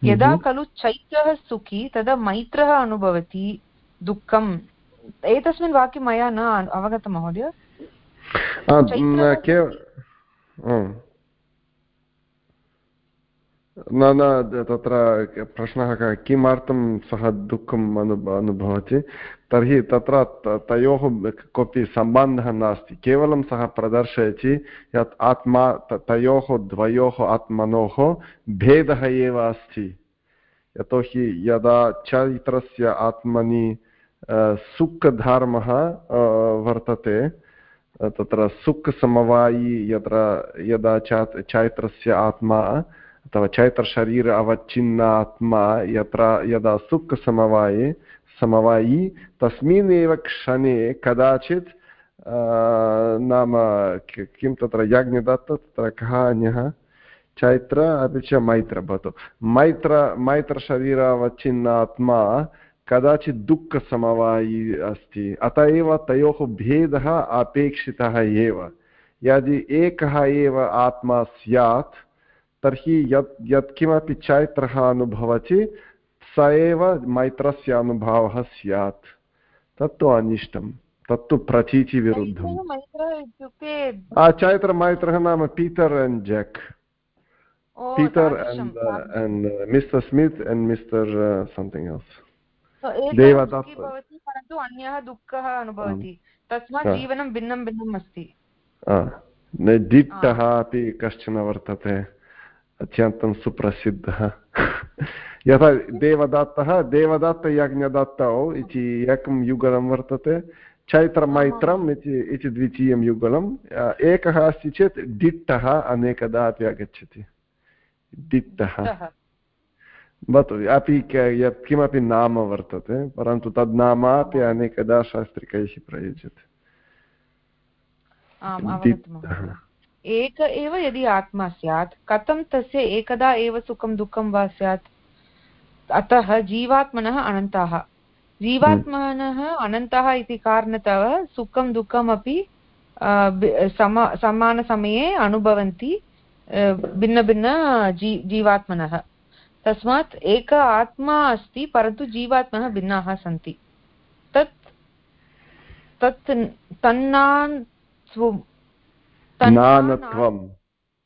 यदा हम्म। खलु चैत्रः सुखी तदा मैत्रः अनुभवति दुःखम्। एतस्मिन् वाक्ये मया न अवगतं महोदय। न न तत्र प्रश्नः किमर्थं सः दुःखम् अनु अनुभवति? तर्हि तत्र तयोः कोऽपि सम्बन्धः नास्ति। केवलं सः प्रदर्शयति यत् आत्मा तयोः द्वयोः आत्मनोः भेदः एव अस्ति। यतोहि यदा चैत्रस्य आत्मनि सुखधर्मः वर्तते। तत्र सुखसमवायि यत्र, यदा चा चैत्रस्य आत्मा अथवा चैत्रशरीर अवच्छिन्नात्मा यत्र, यदा सुखसमवाये, समवायी तस्मिन् एव क्षणे कदाचित् नाम किं तत्र याज्ञदत्त, तत्र कः अन्यः चैत्र अपि च मैत्र भवतु। मैत्र मैत्रशरीरावच्छिन्नात्मा कदाचित् दुःखसमवायी अस्ति। अत एव तयोः भेदः अपेक्षितः एव। यदि एकः एव आत्मा स्यात् तर्हि यत् यत्किमपि चैत्रः अनुभवति स एव मैत्रस्य अनुभवः स्यात्। तत्तु अनिष्टं। तत्तु प्रतीतिविरुद्धं चैत्रमैत्रः नाम Peter and Jack. Peter and and mister Smith and mister something else. परन्तु अन्यः दुःखः अनुभवति। तस्मात् जीवनं भिन्नं भिन्नम् अस्ति। दिट्टः अपि कश्चन वर्तते अत्यन्तं सुप्रसिद्धः। यथा देवदत्तः देवदत्तयज्ञदत्तौ इति एकं युगलं वर्तते। चैत्रमैत्रम् इति इति द्वितीयं युगलम्। एकः अस्ति चेत् दिट्टः अनेकदा अपि आगच्छति दिट्टः। भवतु अपि यत् किमपि नाम वर्तते परन्तु तद् नाम अपि अनेकदा शास्त्रिकैः प्रयुज्यते एक एव यदि आत्मा स्यात् कथं तस्य एकदा एव सुखं दुःखं वा स्यात् अतः जीवात्मनः अनन्ताः जीवात्मनः अनन्तः इति कारणतः सुखं दुःखमपि सम समानसमये अनुभवन्ति भिन्नभिन्न जी जीवात्मनः तस्मात् एक आत्मा अस्ति परन्तु जीवात्मनः भिन्नाः सन्ति। तत् तत् तन्नान् नानत्वं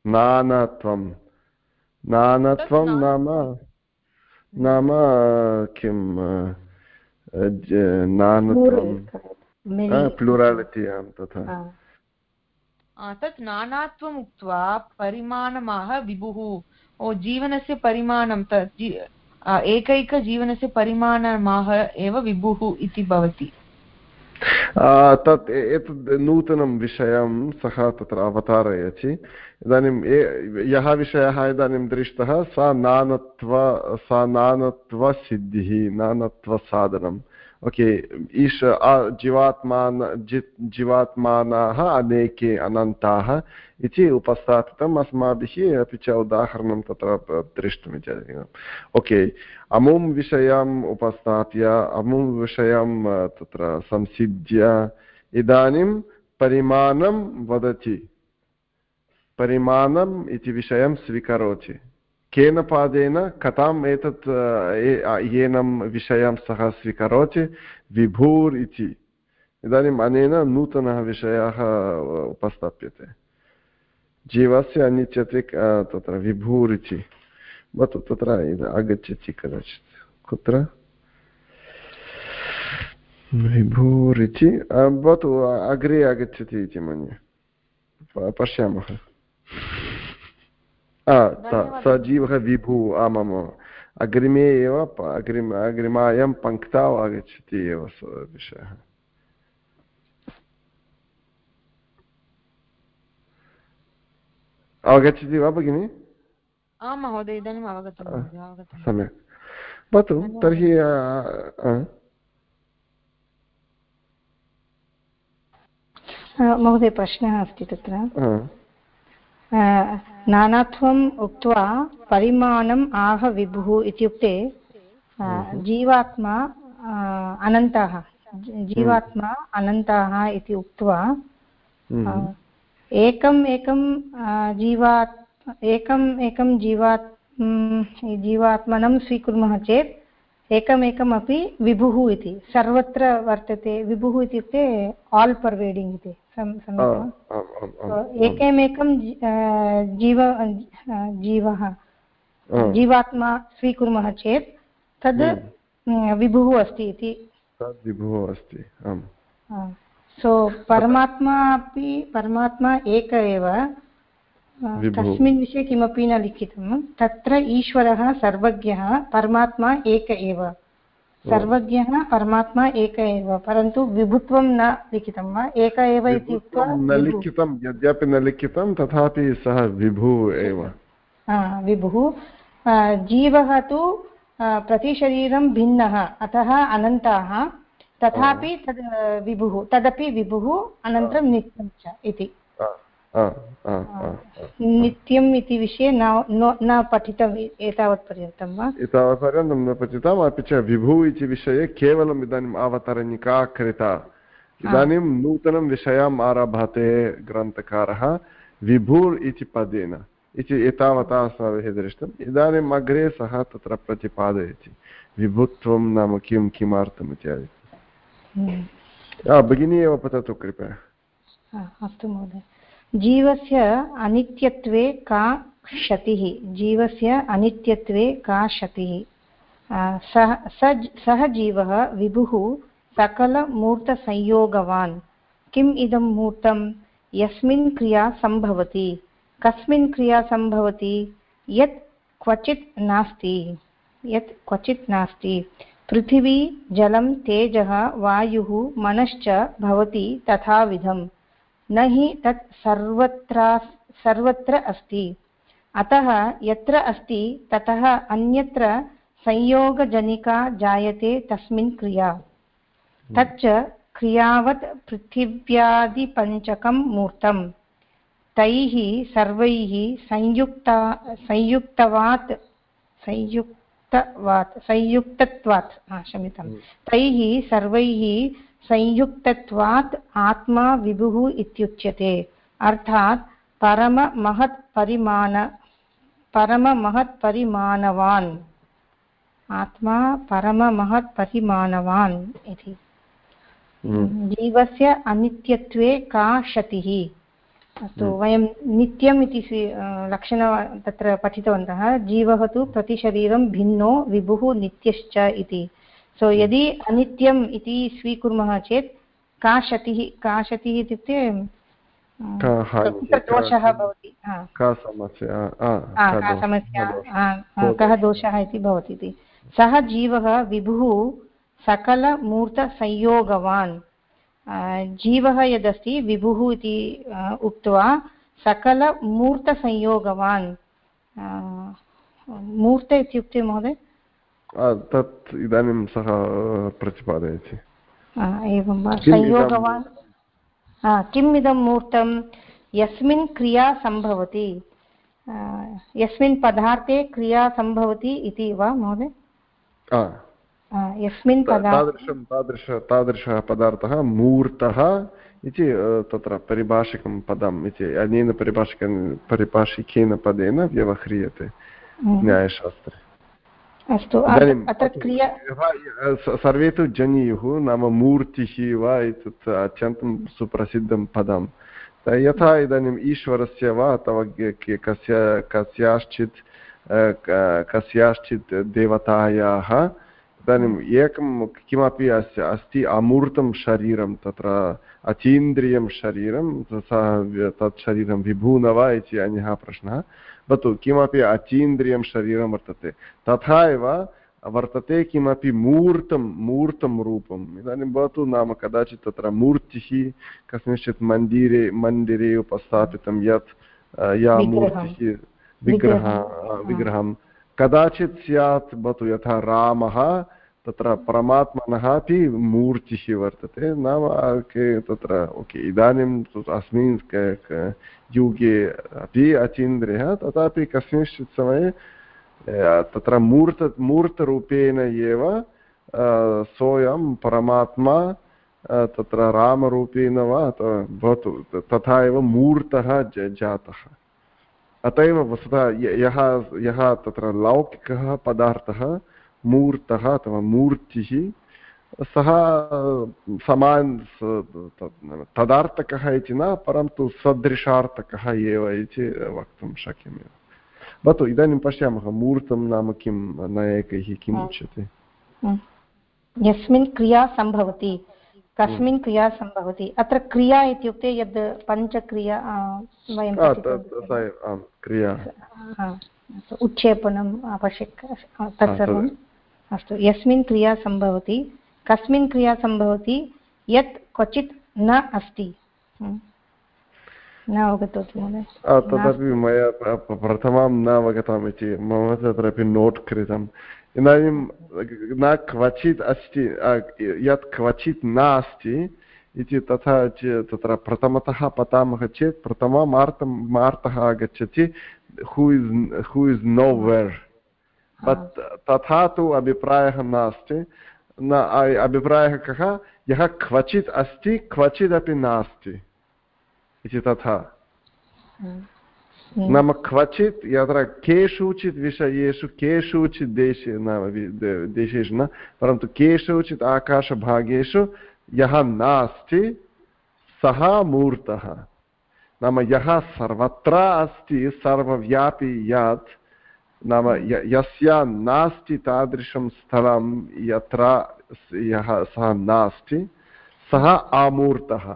नानत्वं नानत्वं नाम नाम किं नानत्वं। प्लुरालिटि तथा। तत् नानात्वम् उक्त्वा परिमाणमाह विभुः। ओ, जीवनस्य परिमाणं तत् एकैकजीवनस्य परिमाणमाह एव विभुः इति भवति। तत् एतद् नूतनं विषयं सः तत्र अवतारयति। इदानीं यः विषयः इदानीं दृष्टः, सा नानत्व, सा नानत्वसिद्धिः नानत्वसाधनम् ओके, ईश जीवात्मान जि जीवात्मानाः अनेके अनन्ताः। इति उपस्थापितम् अस्माभिः अपि च उदाहरणं तत्र दृष्टुमिति ओके अमुं विषयम् उपस्थाप्य अमुं विषयं तत्र संसिद्ध्य इदानीं परिमाणं वदति परिमाणम् इति विषयं स्वीकरोति केन पादेन कथाम् एतत् येनं विषयं सः स्वीकरोति विभूर् इति इदानीम् अनेन नूतनः विषयः उपस्थाप्यते जीवस्य अनित्यते तत्र विभूर् इति भवतु तत्र आगच्छति कदाचित्। कुत्र? विभूर् इति भवतु अग्रे आगच्छति इति मन्ये। पश्यामः। स जीवः विभु आमाम् अग्रिमे एव अग्रिम अग्रिमायां पङ्क्ताौ आगच्छति एव विषयः। अवगच्छति वा भगिनि? आं महोदय इदानीम् अवगतं सम्यक्। भवतु तर्हि महोदय प्रश्नः अस्ति तत्र। नानात्वम् उक्त्वा परिमाणम् आह विभुः इत्युक्ते हम्म। जीवात्मा अनन्ताः। जीवात्मा अनन्ताः इति उक्त्वा हम्म। एकम् एकं जीवात् एकम् एकं जीवात् जीवात्मनं स्वीकुर्मः चेत् एकमेकमपि विभुः इति सर्वत्र वर्तते विभुः इत्युक्ते आल् पर्वेडिङ्ग् इति एकमेकं जीव जीवः जीवात्मा स्वीकुर्मः चेत् तद् हम्म। विभुः अस्ति इति। विभुः अस्ति आम्। सो परमात्मा अपि परमात्मा एक एव तस्मिन् विषये किमपि न लिखितं। तत्र ईश्वरः सर्वज्ञः परमात्मा एक एव। सर्वज्ञः परमात्मा एक एव। परन्तु विभुत्वं न लिखितं वा? एक एव इति उक्त्वा न लिखितं यद्यपि न लिखितं तथापि सः विभुः एव। विभुः। जीवः तु प्रतिशरीरं भिन्नः अतः अनन्ताः। तथापि तद् विभुः तदपि विभुः अनन्तरं नित्यं च इति। नित्यम् इति विषये न पठितम् एतावत्पर्यन्तं वा? एतावत्पर्यन्तं न पठितम् अपि च विभुः इति विषये केवलम् इदानीम् अवतरणिका कृता। इदानीं नूतनं विषयम् आरभते ग्रन्थकारः विभुर् इति पदेन। इति एतावता अस्माभिः दृष्टम्। इदानीम् अग्रे सः तत्र प्रतिपादयति। विभुत्वं नाम किं किमर्थम् इत्यादि। भगिनी एव पततु कृपया। अस्तु महोदय। जीवस्य अनित्यत्वे का क्षतिः? जीवस्य अनित्यत्वे का क्षतिः? सः सः जीवः विभुः सकलमूर्तसंयोगवान्। किम् इदं मूर्तं? यस्मिन् क्रिया सम्भवति। कस्मिन् क्रिया सम्भवति? यत् क्वचित् नास्ति। यत् क्वचित् नास्ति। पृथिवी जलं तेजः वायुः मनश्च भवति तथाविधं न हि तत् सर्वत्र सर्वत्र अस्ति। अतः यत्र अस्ति, ततः अन्यत्र संयोगजनिका जायते तस्मिन् क्रिया। तच्च क्रियावत् पृथिव्यादिपञ्चकं मूर्तं तैः सर्वैः संयुक्ता संयुक्तवात् संयुक् संयुक्तवात् संयुक्तत्वात् क्षम्यतां हम्म। तैः सर्वैः संयुक्तत्वात् आत्मा विभुः इत्युच्यते। अर्थात् परममहत्परिमाण परममहत्परिमाणवान् आत्मा परममहत्परिमाणवान् इति। हम्म। जीवस्य अनित्यत्वे का क्षतिः? अस्तु हम्म। वयं नित्यम् इति लक्षण तत्र पठितवन्तः जीवः तु प्रतिशरीरं भिन्नो विभुः नित्यश्च इति। सो यदि अनित्यम् इति स्वीकुर्मः चेत् का क्षतिः का क्षतिः इत्युक्ते दोषः भवति का समस्या कः दोषः इति भवति इति। सः जीवः विभुः सकलमूर्तसंयोगवान्। जीवः यदस्ति विभुः इति उक्त्वा सकलमूर्तसंयोगवान् मूर्त इत्युक्ते महोदय? तत् इदानीं सः प्रतिपादयति। एवं वा? संयोगवान्? किम् इदं मूर्तं? यस्मिन् क्रिया सम्भवति। यस्मिन् पदार्थे क्रिया सम्भवति इति वा महोदय? यस्मिन् तादृशं तादृश तादृशः पदार्थः मूर्तः इति तत्र परिभाषिकं पदम् इति अनेन परिभाषिकेन परिभाषिकेन पदेन व्यवह्रियते न्यायशास्त्रे। अस्तु सर्वे तु जनीयुः नाम मूर्तिः वा एतत् अत्यन्तं सुप्रसिद्धं पदं। यथा इदानीम् ईश्वरस्य वा अथवा कस्य कस्याश्चित् कस्याश्चित् देवतायाः इदानीम् एकं किमपि अस्य अस्ति अमूर्तं शरीरं तत्र अतीन्द्रियं शरीरं सः तत् शरीरं विभू न वा इति अन्यः प्रश्नः। भवतु किमपि अतीन्द्रियं शरीरं वर्तते तथा एव वर्तते किमपि मूर्तं मूर्तं रूपम्। इदानीं भवतु नाम कदाचित् तत्र मूर्तिः कस्मिंश्चित् मन्दिरे मन्दिरे उपस्थापितं यत् या मूर्तिः विग्रह विग्रहं कदाचित् स्यात् भवतु यथा रामः तत्र परमात्मनः अपि मूर्तिः वर्तते नाम तत्र, ओके, इदानीं अस्मिन् युगे अपि अचीन्द्रियः तथापि कस्मिंश्चित् समये तत्र मूर्त, मूर्तरूपेण एव सोऽयं परमात्मा तत्र रामरूपेण वा भवतु, तथा एव मूर्तः जातः। अत एव वस्तुतः यः यः तत्र लौकिकः पदार्थः मूर्तः अथवा मूर्तिः सः समान् तदार्थकः इति न परन्तु सदृशार्थकः एव इति वक्तुं शक्यमेव। भवतु इदानीं पश्यामः मूर्तं नाम किं नायकैः किम् उच्यते? यस्मिन् क्रिया सम्भवति कस्मिन् क्रिया सम्भवति अत्र क्रिया इत्युक्ते यद् पञ्चक्रिया वयं क्रिया। उत्क्षेपणम् आवश्यक तत्सर्वम् अस्तु यस्मिन् क्रिया सम्भवति। कस्मिन् क्रिया सम्भवति? यत् क्वचित् न अस्ति। न अवगतवती महोदय। तदपि मया प्रथमं न अवगतम् इति मम तत्रापि नोट् कृतम्। इदानीं न क्वचित् अस्ति यत् क्वचित् नास्ति इति तथा तत्र प्रथमतः पठामः चेत् प्रथममार्तं मार्तः आगच्छति। Who is who is no where तथा तु अभिप्रायः नास्ति न अभिप्रायः कः यः क्वचित् अस्ति क्वचिदपि नास्ति इति तथा नाम क्वचित् यत्र केषुचित् विषयेषु केषुचित् देशे नाम देशेषु न परन्तु केषुचित् आकाशभागेषु यः नास्ति सः मूर्तः नाम यः सर्वत्र अस्ति सर्वव्यापी यत् नाम यस्य नास्ति तादृशं स्थलं यत्र यः सः नास्ति सः अमूर्तः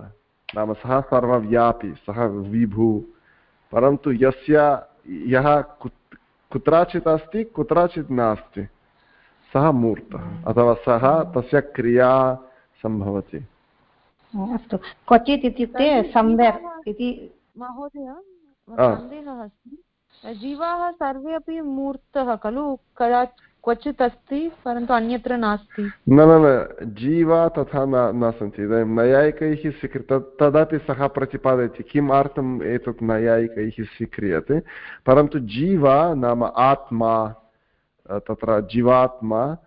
नाम सः सर्वव्यापी सः विभु। परन्तु यस्य यः कुत्रचित् अस्ति कुत्रचित् नास्ति सः मूर्तः अथवा सः तस्य क्रिया सम्भवति। अस्तु। क्वचित् इत्युक्ते सम्यक् इति महोदय सन्देहः अस्ति। जीवाः सर्वे अपि मूर्तः खलु? कदा क्वचित् अस्ति परन्तु अन्यत्र नास्ति? न न न, जीवा तथा न न सन्ति। इदानीं नैयायिकैः स्वीकृत तदपि सः प्रतिपादयति किमर्थम् एतत् नैयायिकैः स्वीक्रियते। परन्तु जीवा नाम आत्मा तत्र जीवात्मा,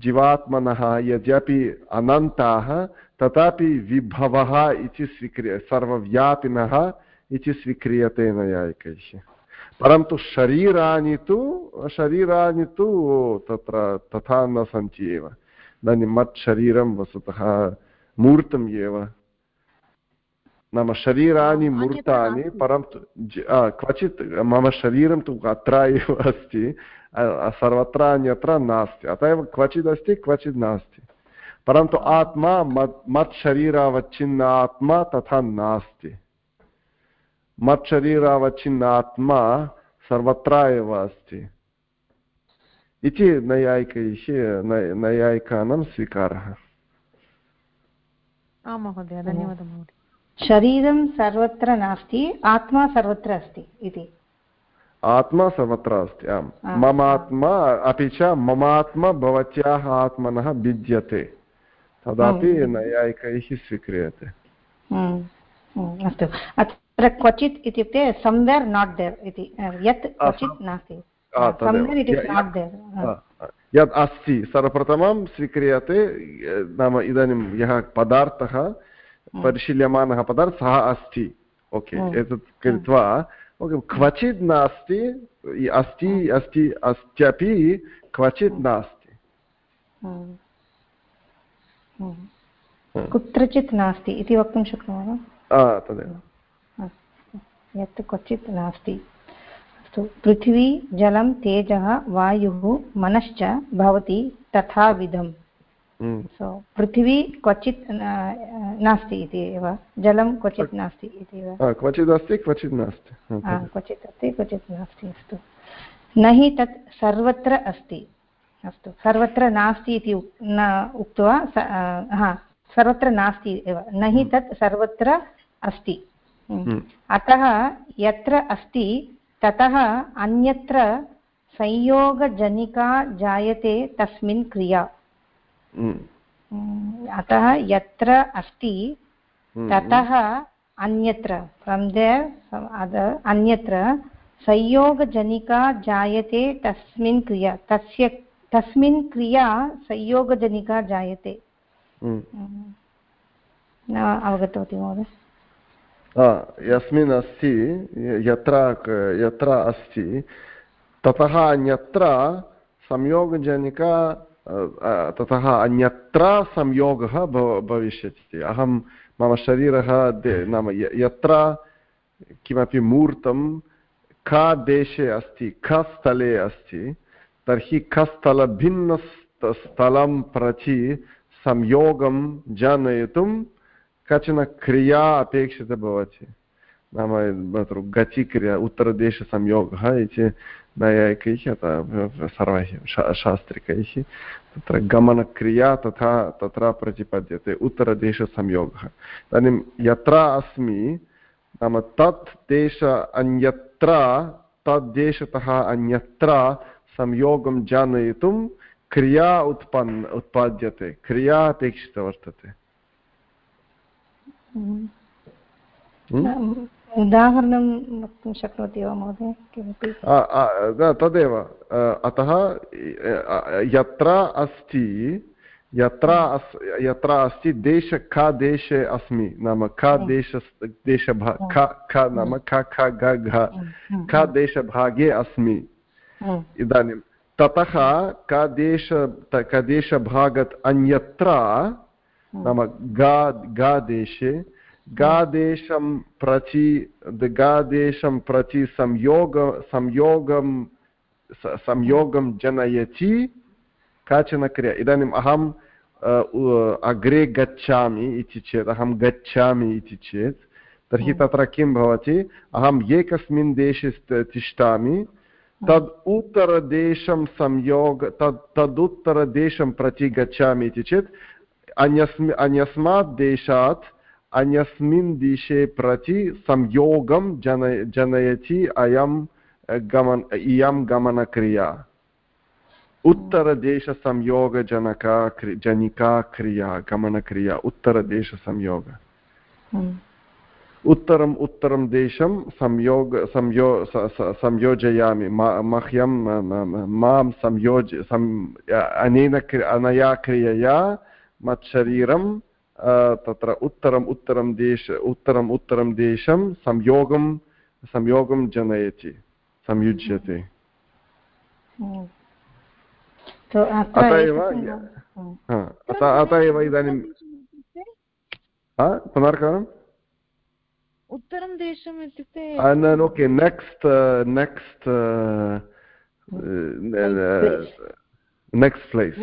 जीवात्मनः यद्यपि अनन्ताः, तथापि विभवः इति स्वीक्रिय, सर्वव्यापिनः इति स्वीक्रियते नैयायिकैः। परन्तु शरीराणि तु शरीराणि तु तत्र तथा न सन्ति एव। इदानीं मत् शरीरं वस्तुतः मूर्तम् एव। नाम शरीराणि मूर्तानि परन्तु क्वचित् मम शरीरं तु अत्र एव अस्ति सर्वत्र अन्यत्र नास्ति। अत एव क्वचिदस्ति क्वचित् नास्ति। परन्तु आत्मा मत् मत् शरीरावच्छिन्न आत्मा तथा नास्ति। मत्शरीरावच्छिन्न आत्मा सर्वत्र एव अस्ति। इति नैयायिकैः नैयायिकानां स्वीकारः। शरीरं सर्वत्र नास्ति आत्मा सर्वत्र अस्ति इति। आत्मा सर्वत्र अस्ति आम्। मम आत्मा अपि च मम आत्मा भवत्याः आत्मनः भिद्यते। तदापि नैयायिकैः स्वीक्रियते। अस्तु। तत्र क्वचित् इत्युक्ते संवेर् नाट् देर् इति यत् क्वचित् नास्ति। यत् अस्ति सर्वप्रथमं स्वीक्रियते नाम इदानीं यः पदार्थः परिशील्यमानः पदार्थः सः अस्ति। ओके एतत् कृत्वा ओके क्वचित् नास्ति अस्ति अस्ति अस्त्यपि क्वचित् नास्ति। कुत्रचित् नास्ति इति वक्तुं शक्नुमः तदेव। यत् क्वचित् नास्ति। अस्तु पृथिवी जलं तेजः वायुः मनश्च भवति तथाविधम्। सो पृथिवी क्वचित् नास्ति इति एव। जलं क्वचित् नास्ति इति एव। क्वचित् अस्ति क्वचित् नास्ति। क्वचित्। अस्ति क्वचित् नास्ति अस्तु। न हि तत् सर्वत्र अस्ति। अस्तु सर्वत्र नास्ति इति न उक्त्वा हा सर्वत्र नास्ति एव। न हि तत् सर्वत्र अस्ति। हम्म। अतः यत्र अस्ति ततः अन्यत्र संयोगजनिका जायते तस्मिन् क्रिया। अतः यत्र अस्ति ततः अन्यत्र फ्रम् देर् अन्यत्र संयोगजनिका जायते तस्मिन् क्रिया। तस्य तस्मिन् क्रिया संयोगजनिका जायते। न अवगतवती महोदय। यस्मिन् अस्ति यत्र यत्र अस्ति ततः अन्यत्र संयोगजनिका ततः अन्यत्र संयोगः भविष्यति अहं मम शरीरः नाम यत्र किमपि मूर्तं क देशे अस्ति क स्थले अस्ति तर्हि कस्थलभिन्नस्थलं प्रति संयोगं जनयितुं काचन क्रिया अपेक्षिता भवति नाम गतिक्रिया उत्तरदेशसंयोगः इति नैयायिकैः सर्वैः शास्त्रिकैः तत्र गमनक्रिया तथा तत्र प्रतिपद्यते उत्तरदेशसंयोगः इदानीं यत्र अस्मि नाम तत् देश अन्यत्र तद्देशतः अन्यत्र संयोगं जनयितुं क्रिया उत्पन् उत्पाद्यते क्रिया अपेक्षिता वर्तते उदाहरणं वक्तुं शक्नोति वा महोदय? किमपि? तदेव। अतः यत्र अस्ति यत्र यत्र अस्ति देश ख देशे अस्मि नाम ख देश देशभा ख ख नाम ख ख ग घ। ख देशभागे अस्मि। इदानीं ततः क देश क देशभागात् अन्यत्र नाम गा गा देशे गादेशं प्रचि गादेशं प्रति संयोग संयोगं संयोगं जनयति काचन क्रिया इदानीम् अहम् अग्रे गच्छामि इति चेत् अहं गच्छामि इति चेत् तर्हि तत्र किं भवति अहम् एकस्मिन् देशे तिष्ठामि तद् उत्तरदेशं संयोग तद् तदुत्तरदेशं प्रति गच्छामि इति चेत् अन्यस्मि अन्यस्मात् देशात् अन्यस्मिन् दिशे प्रति संयोगं जन जनयति अयं गमन इयं गमनक्रिया उत्तरदेशसंयोगजनका क्रि जनिका क्रिया गमनक्रिया उत्तरदेशसंयोग। उत्तरम् उत्तरं देशं संयोग संयो संयोजयामि मह्यं माँ संयोज अनेन अनया क्रियया मत्शरीरं तत्र उत्तरम् उत्तरं देश उत्तरम् उत्तरं देशं संयोगं संयोगं जनयति संयुज्यते। अत एव अत एव इदानीं पुनर्कवारम् उत्तरं देशम् इत्युक्ते okay next next next place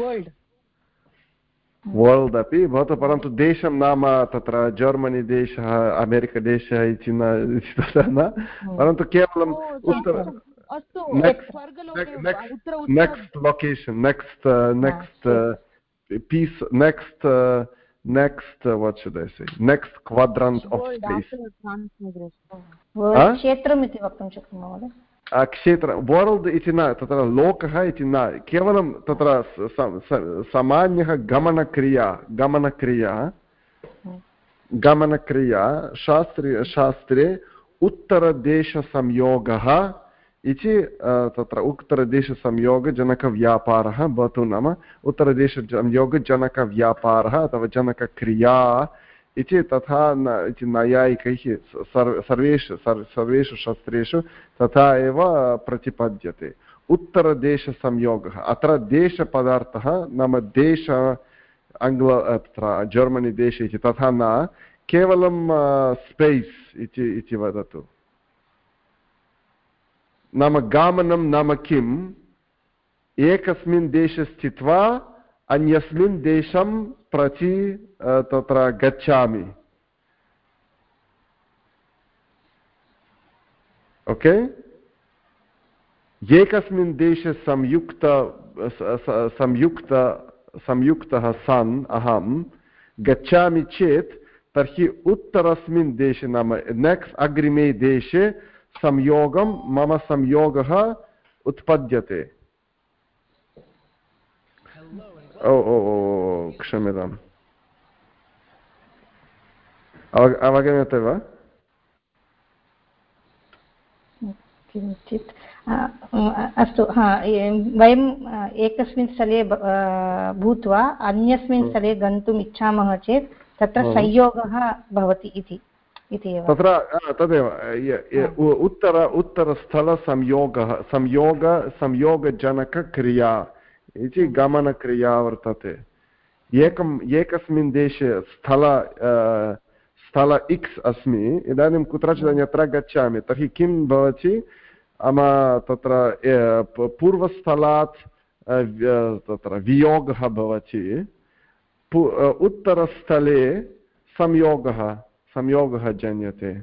world अपि भवतु परन्तु देशं नाम तत्र जर्मनी देशः अमेरिकादेशः इति न न परन्तु केवलम् उत्तर next location next next piece next next what should I say next quadrant of space क्षेत्रम् इति वक्तुं शक्नुमः महोदय क्षेत्र वर्ल्ड् इति न तत्र लोकः इति न केवलं तत्र सामान्यः गमनक्रिया गमनक्रिया गमनक्रिया शास्त्रे शास्त्रे उत्तरदेशसंयोगः इति तत्र उत्तरदेशसंयोगजनकव्यापारः भवतु नाम उत्तरदेशसंयोगजनकव्यापारः अथवा जनकक्रिया इति तथा इति नैयायिकैः सर्वेषु सर्वेषु शास्त्रेषु तथा एव प्रतिपद्यते। उत्तरदेशसंयोगः, अत्र देशपदार्थः, नाम देश, आङ्ग्ल अत्र जर्मनी देशे इति, तथा न, केवलं स्पेस् इति इति वदतु। नाम गामनं, नाम किम्? एकस्मिन् देशे स्थित्वा अन्यस्मिन् देशं प्रति तत्र गच्छामि। ओके? एकस्मिन् देशे संयुक्त संयुक्त, संयुक्तः सन्, अहं, गच्छामि चेत्, तर्हि उत्तरस्मिन् देशे नाम, नेक्स्ट् अग्रिमे देशे संयोगं, मम संयोगः उत्पद्यते। ओ ओ ओ क्षम्यताम् अव अवगम्यते वा किञ्चित् अस्तु हा वयम् एकस्मिन् स्थले भूत्वा अन्यस्मिन्। स्थले गन्तुम् इच्छामः चेत् तत्र। संयोगः भवति इति इति तत्र तदेव उत्तर उत्तरस्थलसंयोगः संयोग संयोगजनकक्रिया इति। गमनक्रिया वर्तते। एकम् एकस्मिन् देशे स्थल स्थल इक्स् अस्मि इदानीं कुत्रचित् अन्यत्र गच्छामि तर्हि किं भवति? मम तत्र पूर्वस्थलात् तत्र वियोगः भवति। उत्तरस्थले संयोगः संयोगः जन्यते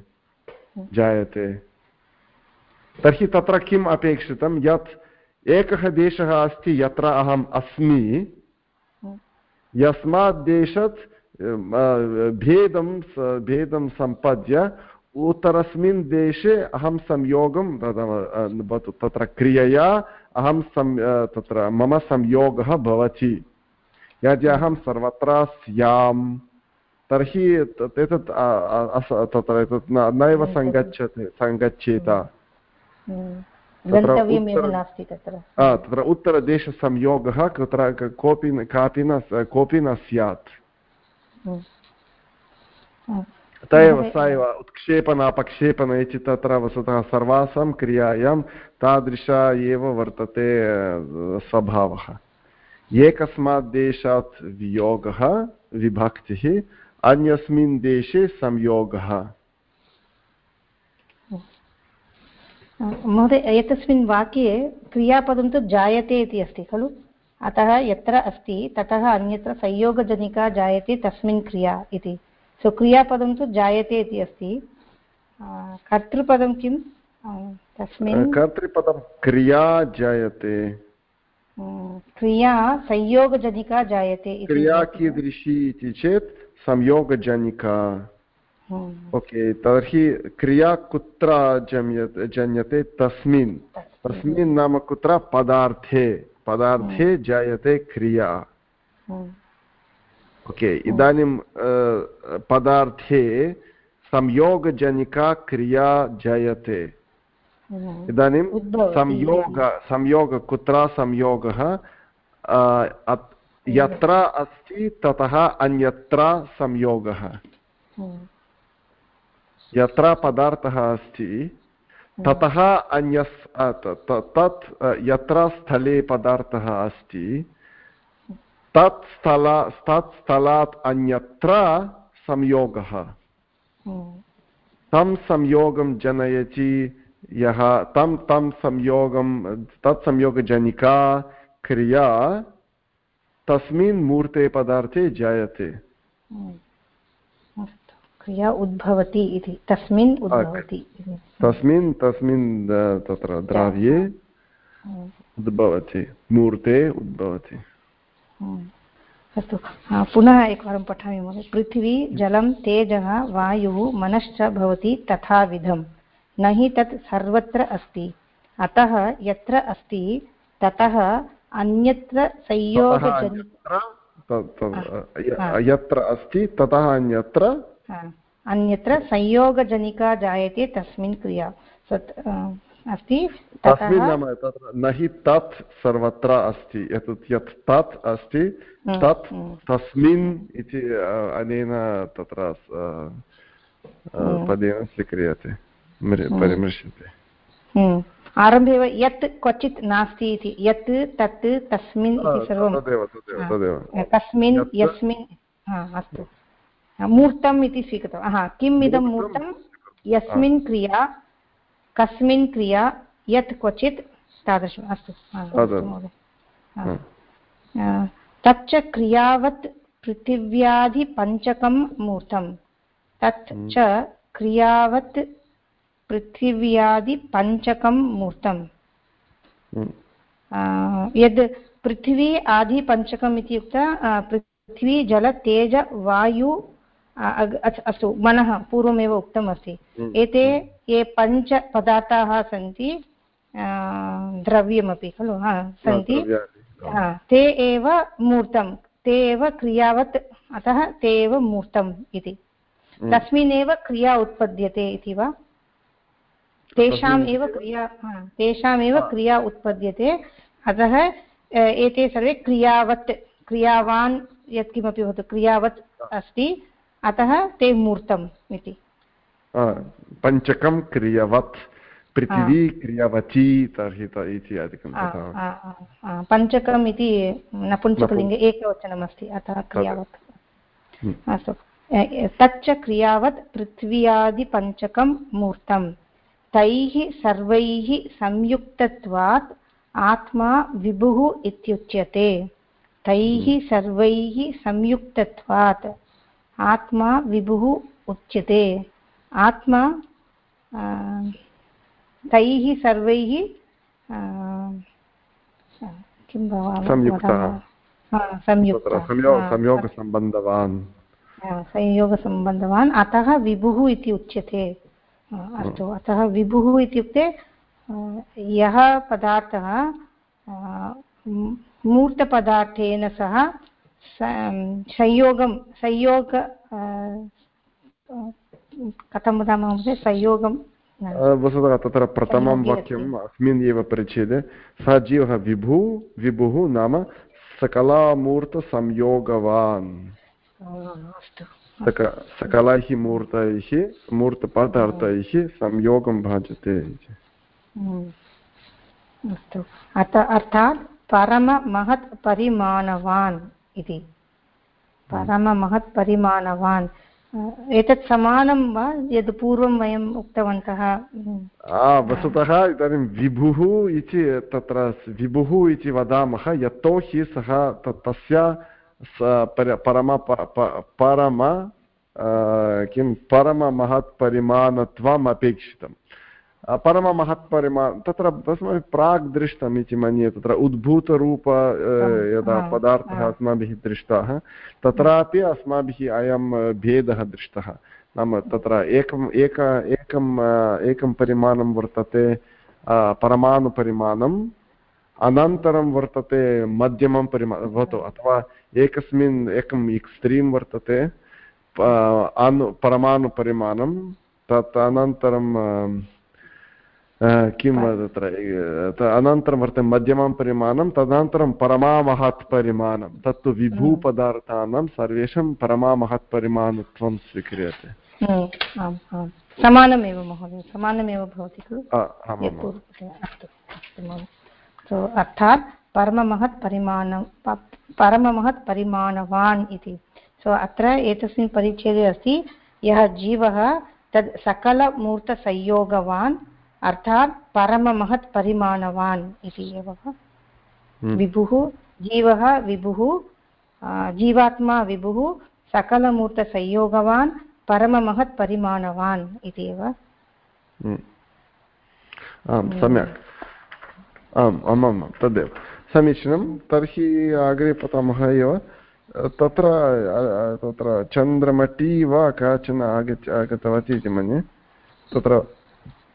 जायते। तर्हि तत्र किम् अपेक्षितं? यत् एकः देशः अस्ति यत्र अहम् अस्मि। यस्मात् देशात् भेदं भेदं सम्पद्य उत्तरस्मिन् देशे अहं संयोगं तत्र क्रियया अहं सं तत्र मम संयोगः भवति। यदि अहं सर्वत्र स्यां तर्हि एतत् तत्र एतत् नैव सङ्गच्छते सङ्गच्छेत। तत्र उत्तरदेशसंयोगः कुत्र कोऽपि कापि न कोऽपि न स्यात्। अत एव स एव उत्क्षेपण अपक्षेपण इति तत्र वस्तुतः सर्वासां क्रियायां तादृश एव वर्तते स्वभावः। एकस्मात् देशात् वियोगः विभक्तिः अन्यस्मिन् देशे संयोगः। महोदय एतस्मिन् वाक्ये क्रियापदं तु जायते इति अस्ति खलु? अतः यत्र अस्ति ततः अन्यत्र संयोगजनिका जायते तस्मिन् क्रिया इति। सो क्रियापदं तु जायते इति अस्ति। कर्तृपदं किं तस्मिन् कर्तृपदं क्रिया जायते। क्रिया संयोगजनिका जायते क्रिया कीदृशी इति चेत् संयोगजनिका। ओके तर्हि क्रिया कुत्र जन्यते जन्यते तस्मिन् तस्मिन् नाम कुत्र पदार्थे पदार्थे जायते क्रिया ओके इदानीं पदार्थे संयोगजनिका क्रिया जायते इदानीं संयोग संयोग कुत्र संयोगः यत्र अस्ति ततः अन्यत्र संयोगः यत्र पदार्थः अस्ति ततः अन्यस् तत् यत्र स्थले पदार्थः अस्ति तत् स्थल तत् स्थलात् अन्यत्र संयोगः। तं संयोगं जनयति यः तं तं संयोगं तत् संयोगजनिका क्रिया तस्मिन् मूर्ते पदार्थे जायते। क्रिया उद्भवति इति तस्मिन् उद्भवति तस्मिन् तस्मिन् तत्र द्रव्ये। उद्भवति मूर्ते उद्भवति। अस्तु पुनः एकवारं पठामि महोदय। पृथिवी जलं तेजः वायुः मनश्च भवति तथाविधं। न हि तत् सर्वत्र अस्ति। अतः यत्र अस्ति ततः अन्यत्र संयोगजनि यत्र अस्ति ततः अन्यत्र अन्यत्र संयोगजनिका जायते तस्मिन् क्रिया. अस्ति? तस्मिन् तत्र न हि तत् सर्वत्र अस्ति. एतत् यत् तत् अस्ति हम्म, तत् हम्म। तस्मिन् इति अनेन तत्र हम्म। पदेन स्वीक्रियते परिमृश्यते. आरम्भे एव यत् क्वचित् नास्ति इति यत् तत् तस्मिन् इति सर्वं. तदेव तस्मिन् यस्मिन् अस्तु. मूर्तम् इति स्वीकृतं हा किम् इदं मूर्तं यस्मिन् क्रिया कस्मिन् क्रिया यत् क्वचित् तादृशम्। अस्तु तच्च क्रियावत् पृथिव्याधिपञ्चकं मूर्तं तत् हम्म। च क्रियावत् पृथिव्यादिपञ्चकं मूर्तम्। हम्म। यद् पृथिवी आदिपञ्चकम् इति उक्त पृथ्वी जल तेज वायु अस्तु मनः पूर्वमेव उक्तमस्ति। हम्म। एते ये पञ्चपदार्थाः सन्ति द्रव्यमपि खलु? हा सन्ति। ते एव मूर्तं ते एव क्रियावत् अतः ते एव मूर्तम् इति। हम्म। तस्मिन्नेव क्रिया उत्पद्यते इति वा? तेषाम् एव क्रिया तेषामेव क्रिया उत्पद्यते अतः एते सर्वे क्रियावत् क्रियावान् यत्किमपि भवतु क्रियावत् अस्ति। अतः ते मूर्तम् इति। पञ्चकं क्रियवत् पृथिवी क्रियवती तर्हि इत्यादिकं पञ्चकम् इति नपुंसकलिङ्गे एकवचनमस्ति अतः क्रियावत्। हम्म। अस्तु। तच्च क्रियावत् पृथ्व्यादिपञ्चकं मूर्तं तैः सर्वैः संयुक्तत्वात् आत्मा विभुः इत्युच्यते। तैः हम्म। सर्वैः संयुक्तत्वात्। आत्मा विभुः उच्यते। आत्मा तैः सर्वैः किं संयोगसम्बन्धवान्। संयोगसम्बन्धवान्। अतः विभुः इति उच्यते। अस्तु अतः विभुः इत्युक्ते यः पदार्थः मूर्तपदार्थेन सह संयोगं संयोग कथं वदामः महोदय? संयोगं वस्तुतः तत्र प्रथमं वाक्यम् अस्मिन् एव परिच्छेदे। सः जीवः विभु विभुः नाम सकलामूर्तसंयोगवान्। सकलैः मूर्तैः मूर्तपदार्थैः संयोगं भजते। अस्तु। अत अर्थात् परममहत् परिमाणवान्। इति। परममहत् परिमाणवान्। एतत् समानं वा यद् पूर्वं वयम् उक्तवन्तः? वस्तुतः इदानीं विभुः इति तत्र विभुः इति वदामः यतोहि सः तस्य परम परम किं परममहत्परिमाणत्वम् अपेक्षितम्। परममहत्परिमा तत्र अस्माभिः प्राक् दृष्टम् इति मन्ये तत्र उद्भूतरूप यदा पदार्थः अस्माभिः दृष्टः तत्रापि अस्माभिः अयं भेदः दृष्टः नाम तत्र एकम् एक एकम् एकं परिमाणं वर्तते परमाणुपरिमाणम् अनन्तरं वर्तते मध्यमं परिमाणं भवतु अथवा एकस्मिन् एकम् एक्स्त्रीं वर्तते अनु परमाणुपरिमाणं तत् अनन्तरं किं तत्र अनन्तरं वर्तते मध्यमं परिमाणं तदनन्तरं परमामहत् परिमाणं तत्तु विभूपदार्थानां सर्वेषां परमामहत्परिमाणत्वं स्वीक्रियते समानमेव महोदय समानमेव भवति खलु? अस्तु अर्थात् परममहत् परिमाणं परममहत् परिमाणवान् इति। सो अत्र एतस्मिन् परिच्छेदे अस्ति यः जीवः तद् सकलमूर्तसंयोगवान् अर्थात् परममहत् परिमाणवान् इति एव। हम्म। विभुः जीवः विभुः जीवात्मा विभुः सकलमूर्तसंयोगवान् परममहत् परिमाणवान् इति एव। हम्म। आम् सम्यक्। आम् आम् आम् तदेव। समीचीनं तर्हि अग्रे पठामः एव। तत्र तत्र चन्द्रमटी वा काचन आगच्छ आगतवती इति मन्ये। तत्र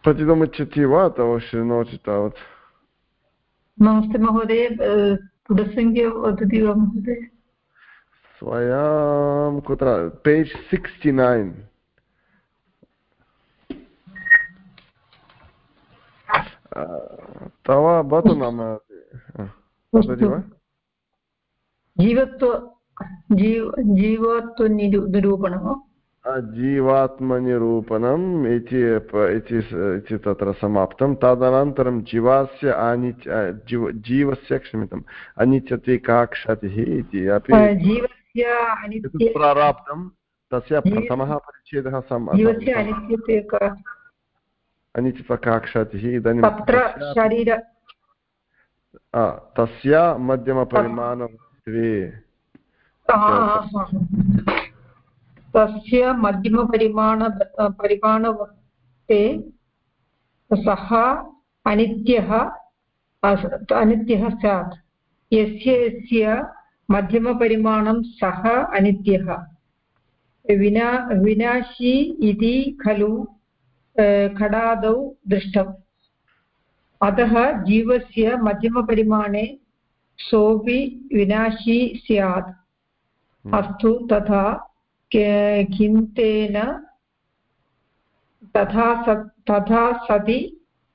पठितुमिच्छति वा अथवा शृणोति तावत् नमस्ते महोदय पुटसङ्ख्या वदति वा महोदय स्वयं कुत्र पेज् सिक्स्टि नैन् तव भवतु नाम जीवत्व जीव जीवत्वनिरूपणं जीवात्मनिरूपणम् इति इति तत्र समाप्तं तदनन्तरं जीवस्य अनिच् जीव जीवस्य क्षम्यताम् अनिच्छति का क्षतिः इति अपि प्राराप्तं तस्य प्रथमः परिच्छेदः अनिच्छता का क्षतिः इदानीं तस्य मध्यमपरिमाणं द्वे तस्य मध्यमपरिमाण परिमाणवत्ते सः अनित्यः अनित्यः स्यात्। यस्य यस्य मध्यमपरिमाणं सः अनित्यः। विना, विनाशी इति खलु खडादौ दृष्टम्। अतः जीवस्य मध्यमपरिमाणे सोऽपि विनाशी स्यात्। अस्तु तथा किं तेन तथा स, तथा सति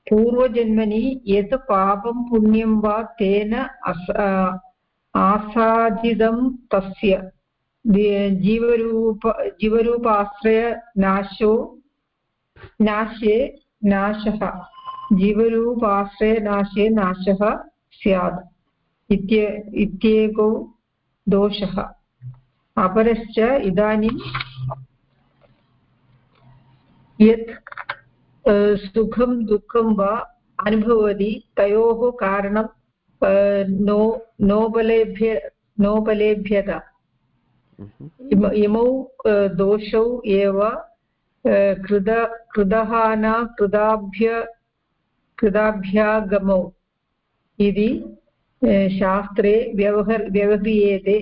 पूर्वजन्मनि यत् पापं पुण्यं वा तेन अस आसादितं तस्य जीवरूप जीवरूपाश्रयनाशो नाशे, नाशः जीवरूपाश्रयनाशे नाशः स्यात् इत्य, इत्येको दोषः। अपरश्च इदानीं यत् सुखं दुःखं वा अनुभवति, तयोः कारणं नो, नोबलेभ्य, नोबलेभ्यत। इमौ दोषौ एव कृद कृदः न कृदाभ्य, कृदाभ्यागमौ इति शास्त्रे व्यवहर्, व्यवह्रियेते।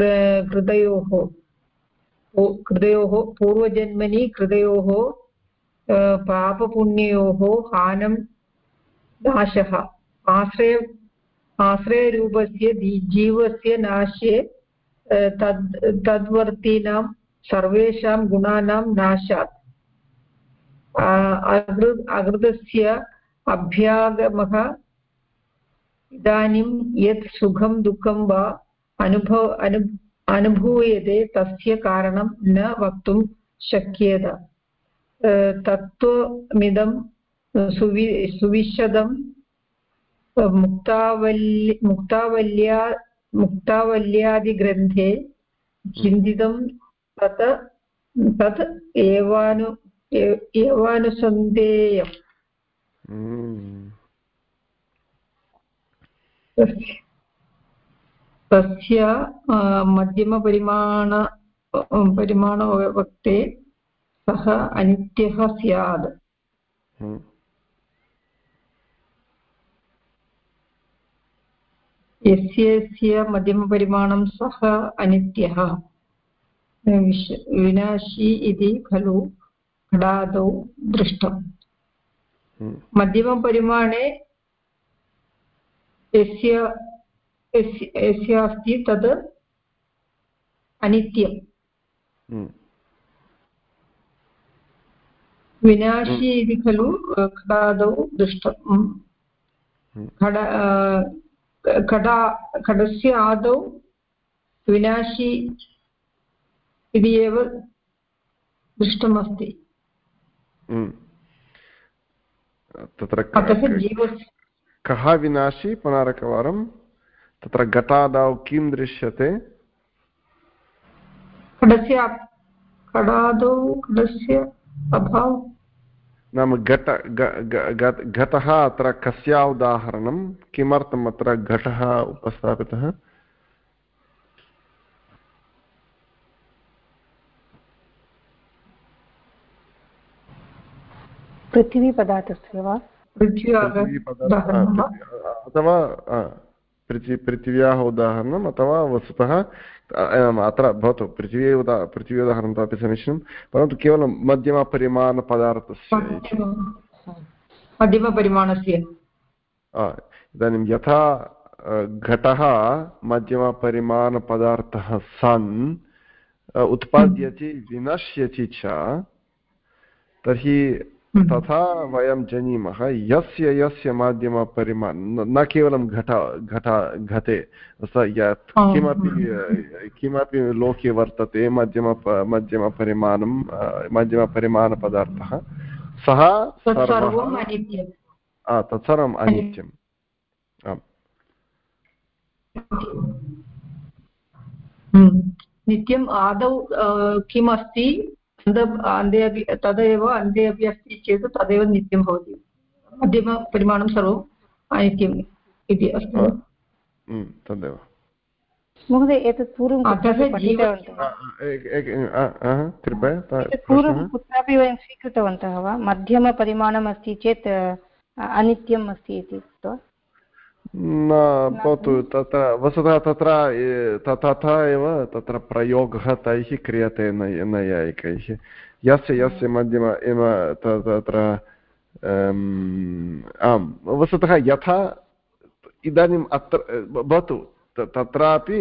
कृतयोः कृतयोः पूर्वजन्मनि, कृतयोः पापपुण्ययोः हानं नाशः आश्रय, आश्रयरूपस्य जीवस्य नाशे तद्, तद्वर्तीनां, सर्वेषां गुणानां नाशात्। अकृ, अकृतस्य अभ्यागमः, इदानीं यत् सुखं दुःखं वा अनुभव अनु अनुभूयते तस्य कारणं न वक्तुं शक्येत तत्त्वमिदं सुवि सुविशदं मुक्तावल्य मुक्तावल्या मुक्तावल्यादिग्रन्थे चिन्तितं तत् तत् एवानु एवानुसन्धेयम् हम्म। तस्य मध्यमपरिमाण परिमाणवक्ते सः अनित्यः स्यात् हम्म। यस्य मध्यमपरिमाणं सः अनित्यः विनाशी इति खलु घटादौ दृष्टम् हम्म। मध्यमपरिमाणे यस्य यस्य अस्ति तद् अनित्यम्। हम्म। विनाशी इति खलु खडादौ दृष्टम्। खड खडा खडस्य आदौ विनाशी इति एव दृष्टमस्ति तत्र कः विनाशी पुनरेकवारं? तत्र घटादौ किं दृश्यते? अभाव। नाम घट घटः अत्र कस्य उदाहरणं किमर्थम् अत्र घटः उपस्थापितः? पृथिवीपदार्थस्य वा? अथवा पृथि पृथिव्याः उदाहरणम् अथवा वस्तुतः अत्र भवतु पृथिवी उदा पृथिवी उदाहरणं अपि समीचीनं परन्तु केवलं मध्यमपरिमाणपदार्थस्य मध्यमपरिमाणस्य इदानीं यथा घटः मध्यमपरिमाणपदार्थः सन् उत्पाद्यति विनश्यति च तर्हि। तथा वयं जानीमः। यस्य यस्य माध्यमपरिमाण न केवलं घट घट घटे यत् किमपि किमपि लोके वर्तते मध्यम मध्यमपरिमाणं मध्यमपरिमाणपदार्थः सः तत्सर्वम् अनित्यम्। आम्। हम्म। नित्यम् आदौ किमस्ति? अन्ते अपि तदेव अन्ते अपि अस्ति चेत् तदेव नित्यं भवति। मध्यमपरिमाणं सर्वम् अनित्यम् इति अस्ति। तदेव। महोदय एतत् पूर्वं पूर्वं कुत्रापि वयं स्वीकृतवन्तः वा? मध्यमपरिमाणम् अस्ति चेत् अनित्यम् अस्ति इति उक्त्वा। न भवतु तत्र वस्तुतः तत्र तथा एव तत्र प्रयोगः तैः क्रियते नैयायिकैः यस्य यस्य मध्यम एव तत्र आम् वस्तुतः यथा इदानीम् अत्र भवतु तत्रापि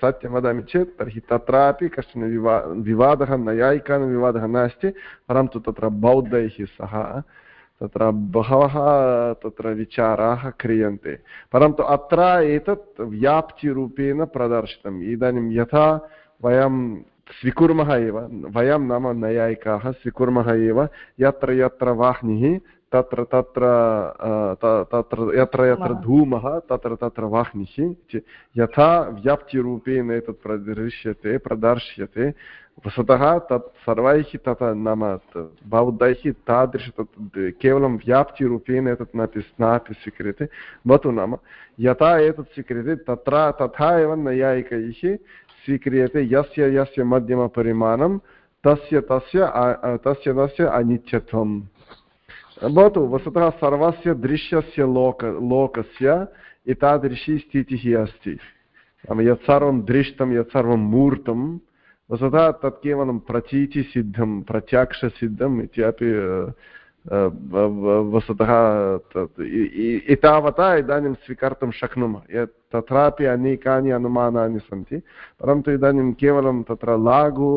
सत्यं वदामि चेत् तर्हि तत्रापि कश्चन विवा विवादः नैयायिकानां विवादः नास्ति परन्तु तत्र बौद्धैः सह तत्र बहवः तत्र विचाराः क्रियन्ते। परन्तु अत्र एतत् व्याप्तिरूपेण प्रदर्शितम्। इदानीं यथा वयं स्वीकुर्मः एव, वयं नाम नैयायिकाः स्वीकुर्मः एव, यत्र यत्र वाह्निः तत्र तत्र तत्र यत्र यत्र धूमः तत्र तत्र वाह्निः यथा व्याप्तिरूपेण एतत् प्रदृश्यते प्रदर्श्यते वस्तुतः तत् सर्वैः तथा नाम बौद्धैः तादृश तत् केवलं व्याप्तिरूपेण एतत् नापि नापि स्वीक्रियते भवतु नाम यथा एतत् स्वीक्रियते तत्र तथा एव नैयायिकैः स्वीक्रियते यस्य यस्य मध्यमपरिमाणं तस्य तस्य तस्य तस्य अनित्यत्वं भवतु वस्तुतः सर्वस्य दृश्यस्य लोक लोकस्य एतादृशी स्थितिः अस्ति नाम यत्सर्वं दृष्टं यत्सर्वं मूर्तं वस्तुतः तत् केवलं प्रचीतिसिद्धं प्रत्यक्षसिद्धम् इत्यपि वस्तुतः एतावता इदानीं स्वीकर्तुं शक्नुमः तत्रापि अनेकानि अनुमानानि सन्ति परन्तु इदानीं केवलं तत्र लाघु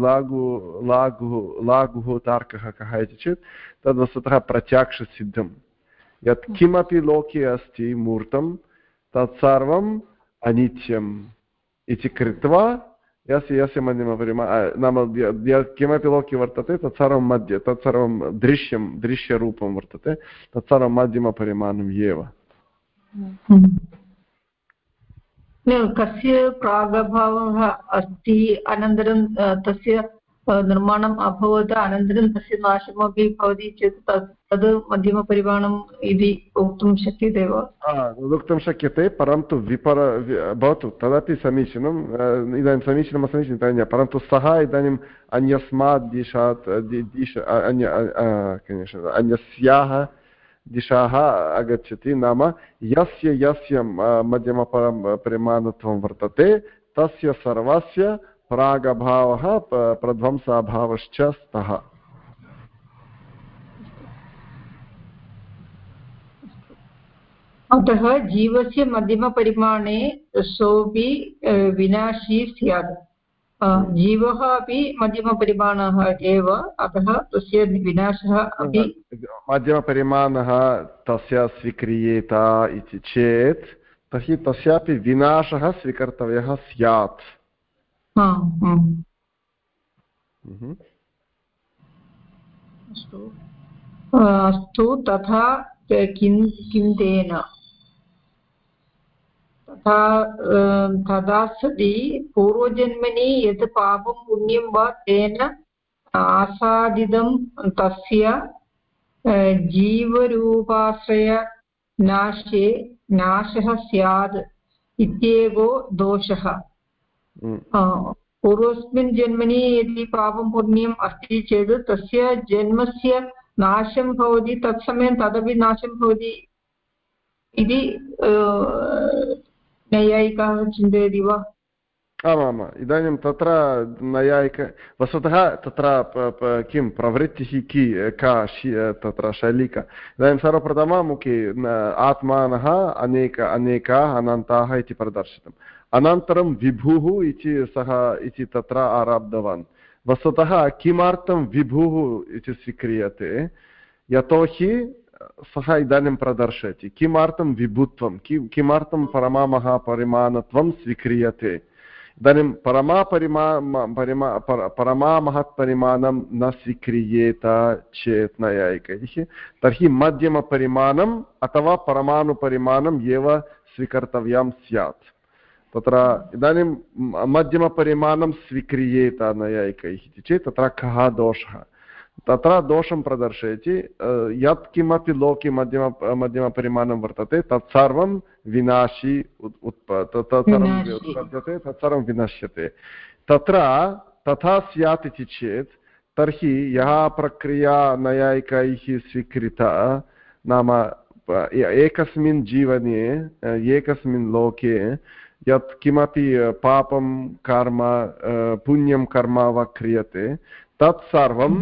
लाघु लाघुः लाघुः तार्कः कः इति चेत् तद् वस्तुतः प्रत्यक्षसिद्धं यत् किमपि लोके अस्ति मूर्तं तत्सर्वम् अनित्यम् इति कृत्वा यस्य यस्य मध्यमपरिमा नाम किमपि लोके वर्तते तत्सर्वं मध्ये तत्सर्वं दृश्यं दृश्यरूपं वर्तते तत्सर्वं मध्यमपरिमाणम् एव कस्य प्रागभावः अस्ति अनन्तरं तस्य निर्माणम् अभवत् अनन्तरं तस्य नाशमपि भवति चेत् तद् मध्यमपरिमाणम् इति वक्तुं शक्यते वा वक्तुं शक्यते परन्तु विपर भवतु तदपि समीचीनम् इदानीं परन्तु सः इदानीम् अन्यस्मात् दिशात् दिश अन्य अन्यस्याः दिशाः आगच्छति नाम यस्य यस्य मध्यमपरिमाणत्वं वर्तते तस्य सर्वस्य प्रागभावः प्रध्वंसाभावश्च स्तः। अतः जीवस्य मध्यमपरिमाणे सोऽपि विनाशी स्यात्। जीवः अपि मध्यमपरिमाणः एव अतः तस्य विनाशः अपि मध्यमपरिमाणः तस्य स्वीक्रियेत इति चेत् तर्हि तस्यापि विनाशः स्वीकर्तव्यः स्यात्। अस्तु। तथा किं किं तेन तथा तदा सति पूर्वजन्मनि यत् पापं पुण्यं वा तेन आसादितं तस्य जीवरूपाश्रयनाशे नाशः स्यात् इत्येवो दोषः। पूर्वस्मिन् जन्मनि यदि पापं पुण्यम् अस्ति चेत् तस्य जन्मस्य नाशं भवति तत्समये तदपि नाशं भवति इति नैयायिकाः चिन्तयति वा आमाम् इदानीं तत्र नैयायिक वस्तुतः तत्र किं प्रवृत्तिः कि का तत्र शैलिका इदानीं सर्वप्रथममुखे आत्मानः अनेक अनेकाः अनन्ताः इति प्रदर्शितम् अनन्तरं विभुः इति सः इति तत्र आरब्धवान्। वस्तुतः किमर्थं विभुः इति स्वीक्रियते? यतोहि सः इदानीं प्रदर्शयति। किमर्थं विभुत्वं? कि, किमर्थं परमामहापरिमाणत्वं स्वीक्रियते? इदानीं परमापरिमा, परिमा परमामहत्परिमाणं न स्वीक्रियेत चेत् नैयायिकैः तर्हि मध्यमपरिमाणम् अथवा परमाणुपरिमाणम् एव स्वीकर्तव्यं स्यात्। तत्र इदानीं मध्यमपरिमाणं स्वीक्रियेत नैयायिकैः इति चेत् तत्र कः दोषः? तत्र दोषं प्रदर्शयति यत्किमपि लोके मध्यम मध्यमपरिमाणं वर्तते तत्सर्वं विनाशी उत्पद्यते तत्सर्वं विनश्यते। तत्र तथा स्यात् इति चेत् तर्हि यः प्रक्रिया नैयायिकैः स्वीकृता नाम एकस्मिन् जीवने एकस्मिन् लोके यत् किमपि पापं कर्म पुण्यं कर्म वा क्रियते तत् सर्वं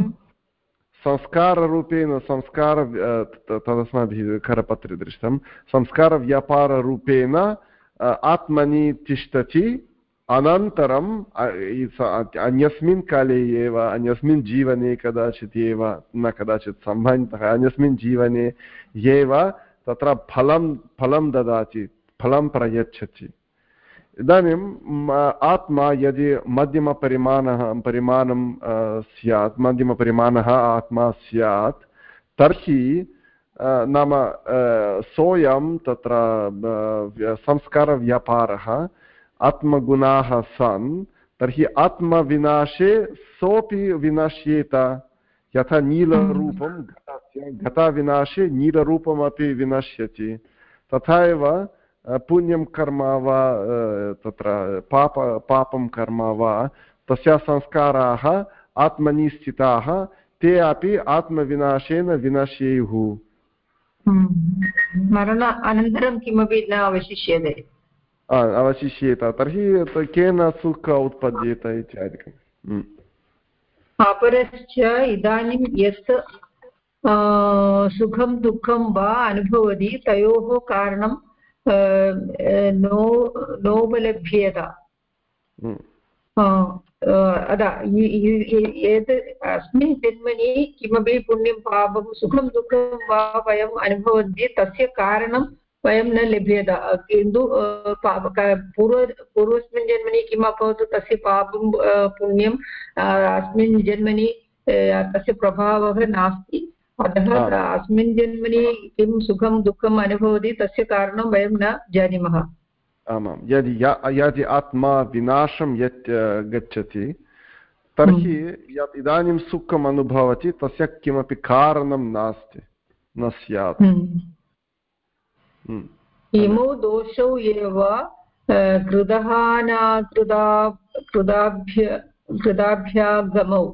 संस्काररूपेण संस्कार तदस्माभिः करपत्रे दृष्टं संस्कारव्यापाररूपेण आत्मनि तिष्ठति अनन्तरम् अन्यस्मिन् काले एव अन्यस्मिन् जीवने कदाचित् एव न कदाचित् सम्बन्धः अन्यस्मिन् जीवने एव तत्र फलं फलं ददाति फलं प्रयच्छति। इदानीम् आत्मा यदि मध्यमपरिमाणः परिमाणं स्यात् मध्यमपरिमाणः आत्मा स्यात् तर्हि नाम सोऽयं तत्र संस्कारव्यापारः आत्मगुणाः सन् तर्हि आत्मविनाशे सोऽपि विनश्येत। यथा नीलरूपं घटस्य घटाविनाशे नीलरूपमपि विनश्यति। तथा एव पुण्यं कर्म वा तत्र पाप पापं कर्म वा तस्य संस्काराः आत्मनि स्थिताः ते अपि आत्मविनाशेन विनश्येयुः। मरण अनन्तरं किमपि न अवशिष्यते अवशिष्येत तर्हि केन सुख उत्पद्येत इत्यादिकम्। अपरश्च इदानीं यत् सुखं दुःखं वा अनुभवति तयोः कारणं नो नोपलभ्येत अदा यत् अस्मिन् जन्मनि किमपि पुण्यं पापं सुखं दुःखं वा वयम् अनुभवन्ति तस्य कारणं वयं न लभ्येत किन्तु पूर्व पूर्वस्मिन् जन्मनि किम् अभवत् तस्य पापं पुण्यम् अस्मिन् जन्मनि तस्य प्रभावः नास्ति अतः अस्मिन् जन्मनि किं सुखं दुःखम् अनुभवति तस्य कारणं वयं न जानीमः। आमां यदि यदि आत्मा विनाशं यत् गच्छति तर्हि यत् इदानीं सुखम् अनुभवति तस्य किमपि कारणं नास्ति न स्यात्। इमौ दोषौ एव कृतः नाकृता कृताभ्य कृताभ्यागमौ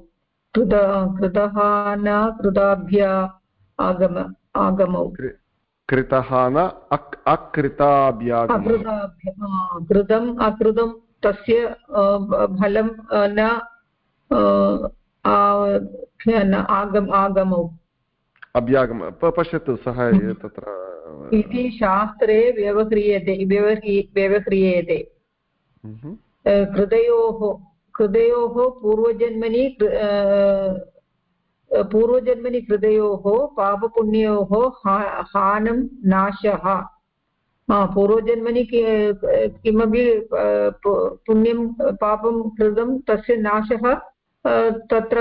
कृत कृतः न कृताभ्य आगम आगमौ। कृतः न अकृताभ्यागमौ। कृतम् अकृतं तस्य फलं न आगम आगमौ। अभ्यागम पश्यतु सः तत्र इति शास्त्रे व्यवह्रियते व्यवह्रियते। कृतयोः कृतयोः पूर्वजन्मनि पूर्वजन्मनि कृतयोः पापपुण्ययोः हानं नाशः। पूर्वजन्मनि किमपि पुण्यं पापं कृतं तस्य नाशः तत्र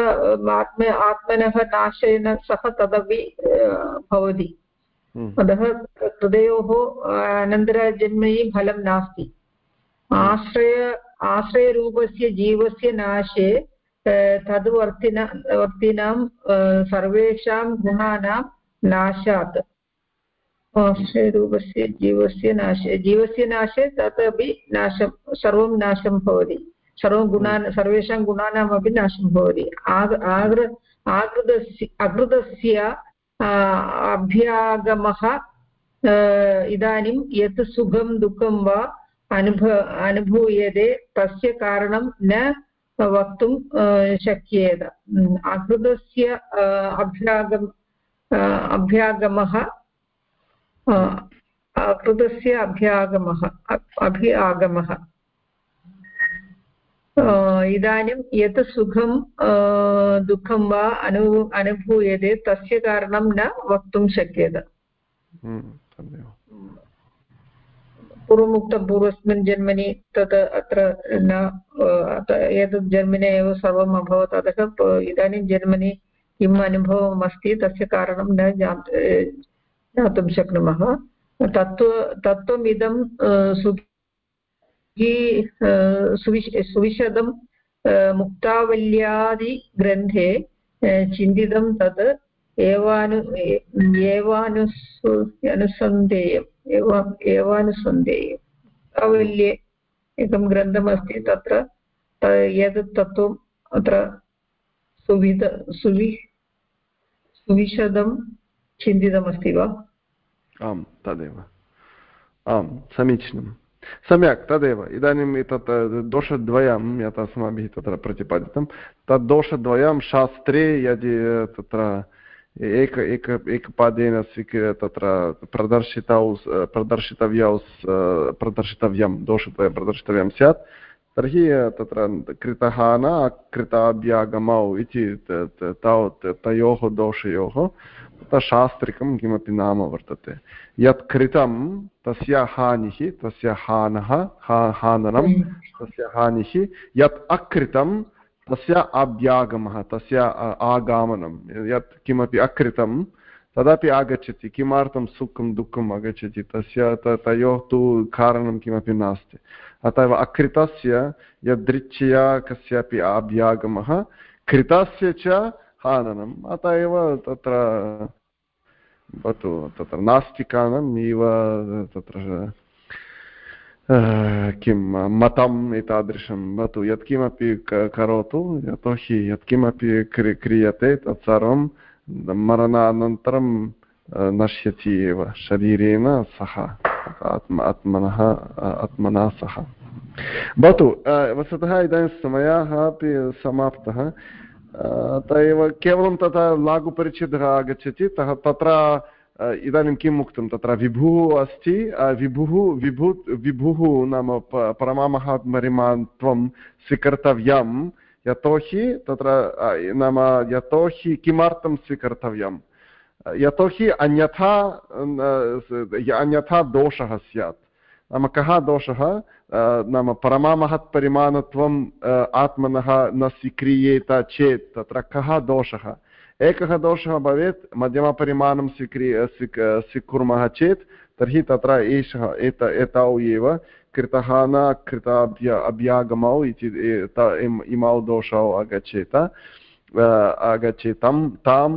आत्म आत्मनः नाशेन सह तदपि भवति। हम्म। अतः कृतयोः अनन्तरजन्मनि फलं नास्ति। आश्रय आश्रयरूपस्य जीवस्य नाशे तद्वर्तिन, वर्तिनां सर्वेषां गुणानां नाशात्। आश्रयरूपस्य जीवस्य नाशे जीवस्य नाशे तत् अपि नाशं, सर्वं नाशं भवति। सर्वं गुणान्, सर्वेषां गुणानामपि नाशं भवति। आग्, आग्र आकृतस्य अकृतस्य अभ्यागमः इदानीं यत् सुखं दुःखं वा अनुभव, अनुभूयते, तस्य कारणं न वक्तुं शक्येत। अकृतस्य अभ्यागम अभ्यागमः अकृतस्य अभ्यागमः अभि, आगमः। इदानीं यत् सुखं दुःखं वा अनु अनुभूयते, तस्य कारणं न वक्तुं शक्यते। हम्म, पूर्वमुक्तं पूर्वस्मिन् जन्मनि तत् अत्र न एतत् जन्मने एव सर्वम् अभवत् अतः इदानीं जन्मनि किम् अनुभवम् अस्ति तस्य कारणं न ज्ञातुं शक्नुमः। तत्त्व तत्त्वमिदं सुखी सुविश सुविशदं मुक्तावल्यादिग्रन्थे चिन्तितं तत् एवानु एवानुसु अनुसन्धेयम्। एव एवानुसन्धेयम् आवल्ये एकं ग्रन्थमस्ति तत्र एतत् तत्त्वम् अत्र सुविध, सुवि, सुविशदं चिन्तितमस्ति वा? आम्, तदेव। आम्, समीचीनं। सम्यक्, तदेव। इदानीम् एतत् दोषद्वयं यत् अस्माभिः तत्र प्रतिपादितं तद् दोषद्वयं शास्त्रे यदि तत्र एक एक एकपादेन स्वीकृ तत्र प्रदर्शितौ प्रदर्शितव्यौ प्रदर्शितव्यं दोषद्वयं प्रदर्शितव्यं स्यात् तर्हि तत्र कृतः न कृताभ्यागमौ इति तावत् तयोः दोषयोः तत्र शास्त्रिकं किमपि नाम वर्तते यत् कृतं तस्य हानिः तस्य हानः हा हाननं तस्य हानिः यत् अकृतं तस्य अभ्यागमः, तस्य आगामनं, यत् किमपि अकृतं, तदपि आगच्छति, किमर्थं सुखं, दुःखम् आगच्छति, तस्य तयोः तु कारणं किमपि नास्ति। अतः एव अकृतस्य, यदृच्छया कस्यापि आभ्यागमः कृतस्य च हाननम्। अत एव तत्र भवतु, तत्र नास्तिकानाम् इव तत्र किं मतम् एतादृशं भवतु यत्किमपि करोतु यतोहि यत्किमपि क्रियते तत्सर्वं मरणानन्तरं नश्यति एव शरीरेण सह आत्म आत्मनः आत्मना सह भवतु वस्तुतः इदानीं समयः अपि समाप्तः अत एव केवलं तथा लाघुपरिच्छेदः आगच्छति तः तत्र इदानीं किम् उक्तं तत्र विभुः अस्ति विभुः विभु विभुः नाम परमामहात्मरिमात्वं स्वीकर्तव्यं यतोहि तत्र नाम यतोहि किमर्थं स्वीकर्तव्यं यतोहि अन्यथा अन्यथा दोषः स्यात् नाम कः दोषः नाम परमामहत्परिमाणत्वम् आत्मनः न स्वीक्रियेत चेत् तत्र कः दोषः एकः दोषः भवेत् मध्यमपरिमाणं स्वीक्रिय स्वीकुर्मः चेत् तर्हि तत्र एषः एत एतौ एव कृतः न कृताभ्य अभ्यागमौ इति इमौ दोषौ आगच्छेत आगच्छेतं तां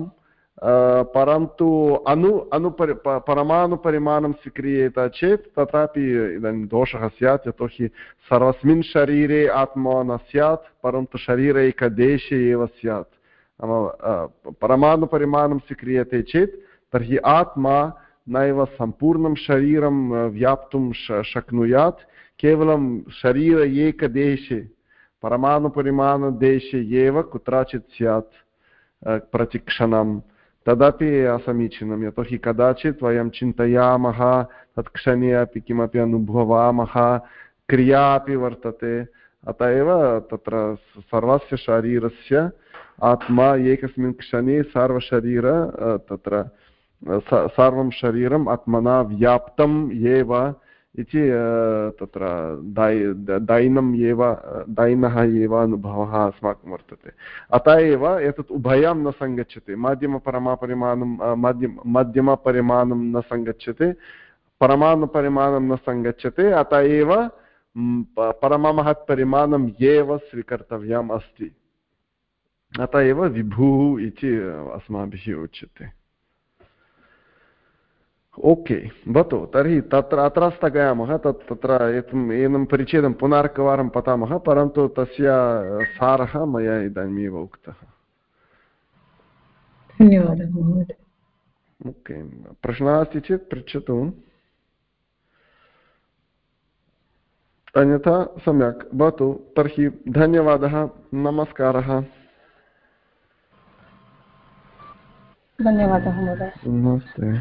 परन्तु अनु अनुपरि परमाणुपरिमाणं स्वीक्रियेत चेत् तथापि इदानीं दोषः स्यात् यतोहि सर्वस्मिन् शरीरे आत्मा न स्यात् परन्तु शरीरैकदेशे एव स्यात् नाम परमाणुपरिमाणं स्वीक्रियते चेत् तर्हि आत्मा नैव सम्पूर्णं शरीरं व्याप्तुं शक्नुयात् केवलं शरीर एकदेशे परमाणुपरिमाणदेशे एव कुत्रचित् स्यात् प्रतिक्षणं तदपि असमीचीनं यतोहि कदाचित् वयं चिन्तयामः तत्क्षणे अपि किमपि अनुभवामः क्रिया अपि वर्तते अत एव तत्र सर्वस्य शरीरस्य आत्मा एकस्मिन् क्षणे सर्वशरीर तत्र सर्वं शरीरम् आत्मना व्याप्तम् एव इति तत्र दैनम् एव दैनः एव अनुभवः अस्माकं वर्तते। अतः एव एतत् उभयं न सङ्गच्छते। माध्यमपरमापरिमाणं मध्यम, मध्यमपरिमाणं न सङ्गच्छते, परमाणुपरिमाणं न सङ्गच्छते, अतः एव परममहत्परिमाणम् एव स्वीकर्तव्यम् अस्ति। अत एव विभुः इति अस्माभिः उच्यते। ओके भवतु तर्हि तत्र अत्र स्थगयामः तत् तत्र एतम् एनं परिच्छेदं पुनरेकवारं पठामः परन्तु तस्य सारः मया इदानीमेव उक्तः। धन्यवादः महोदय। ओके प्रश्नः अस्ति चेत् पृच्छतु। अन्यथा सम्यक् भवतु तर्हि धन्यवादः नमस्कारः। धन्यवादः महोदय नमस्ते।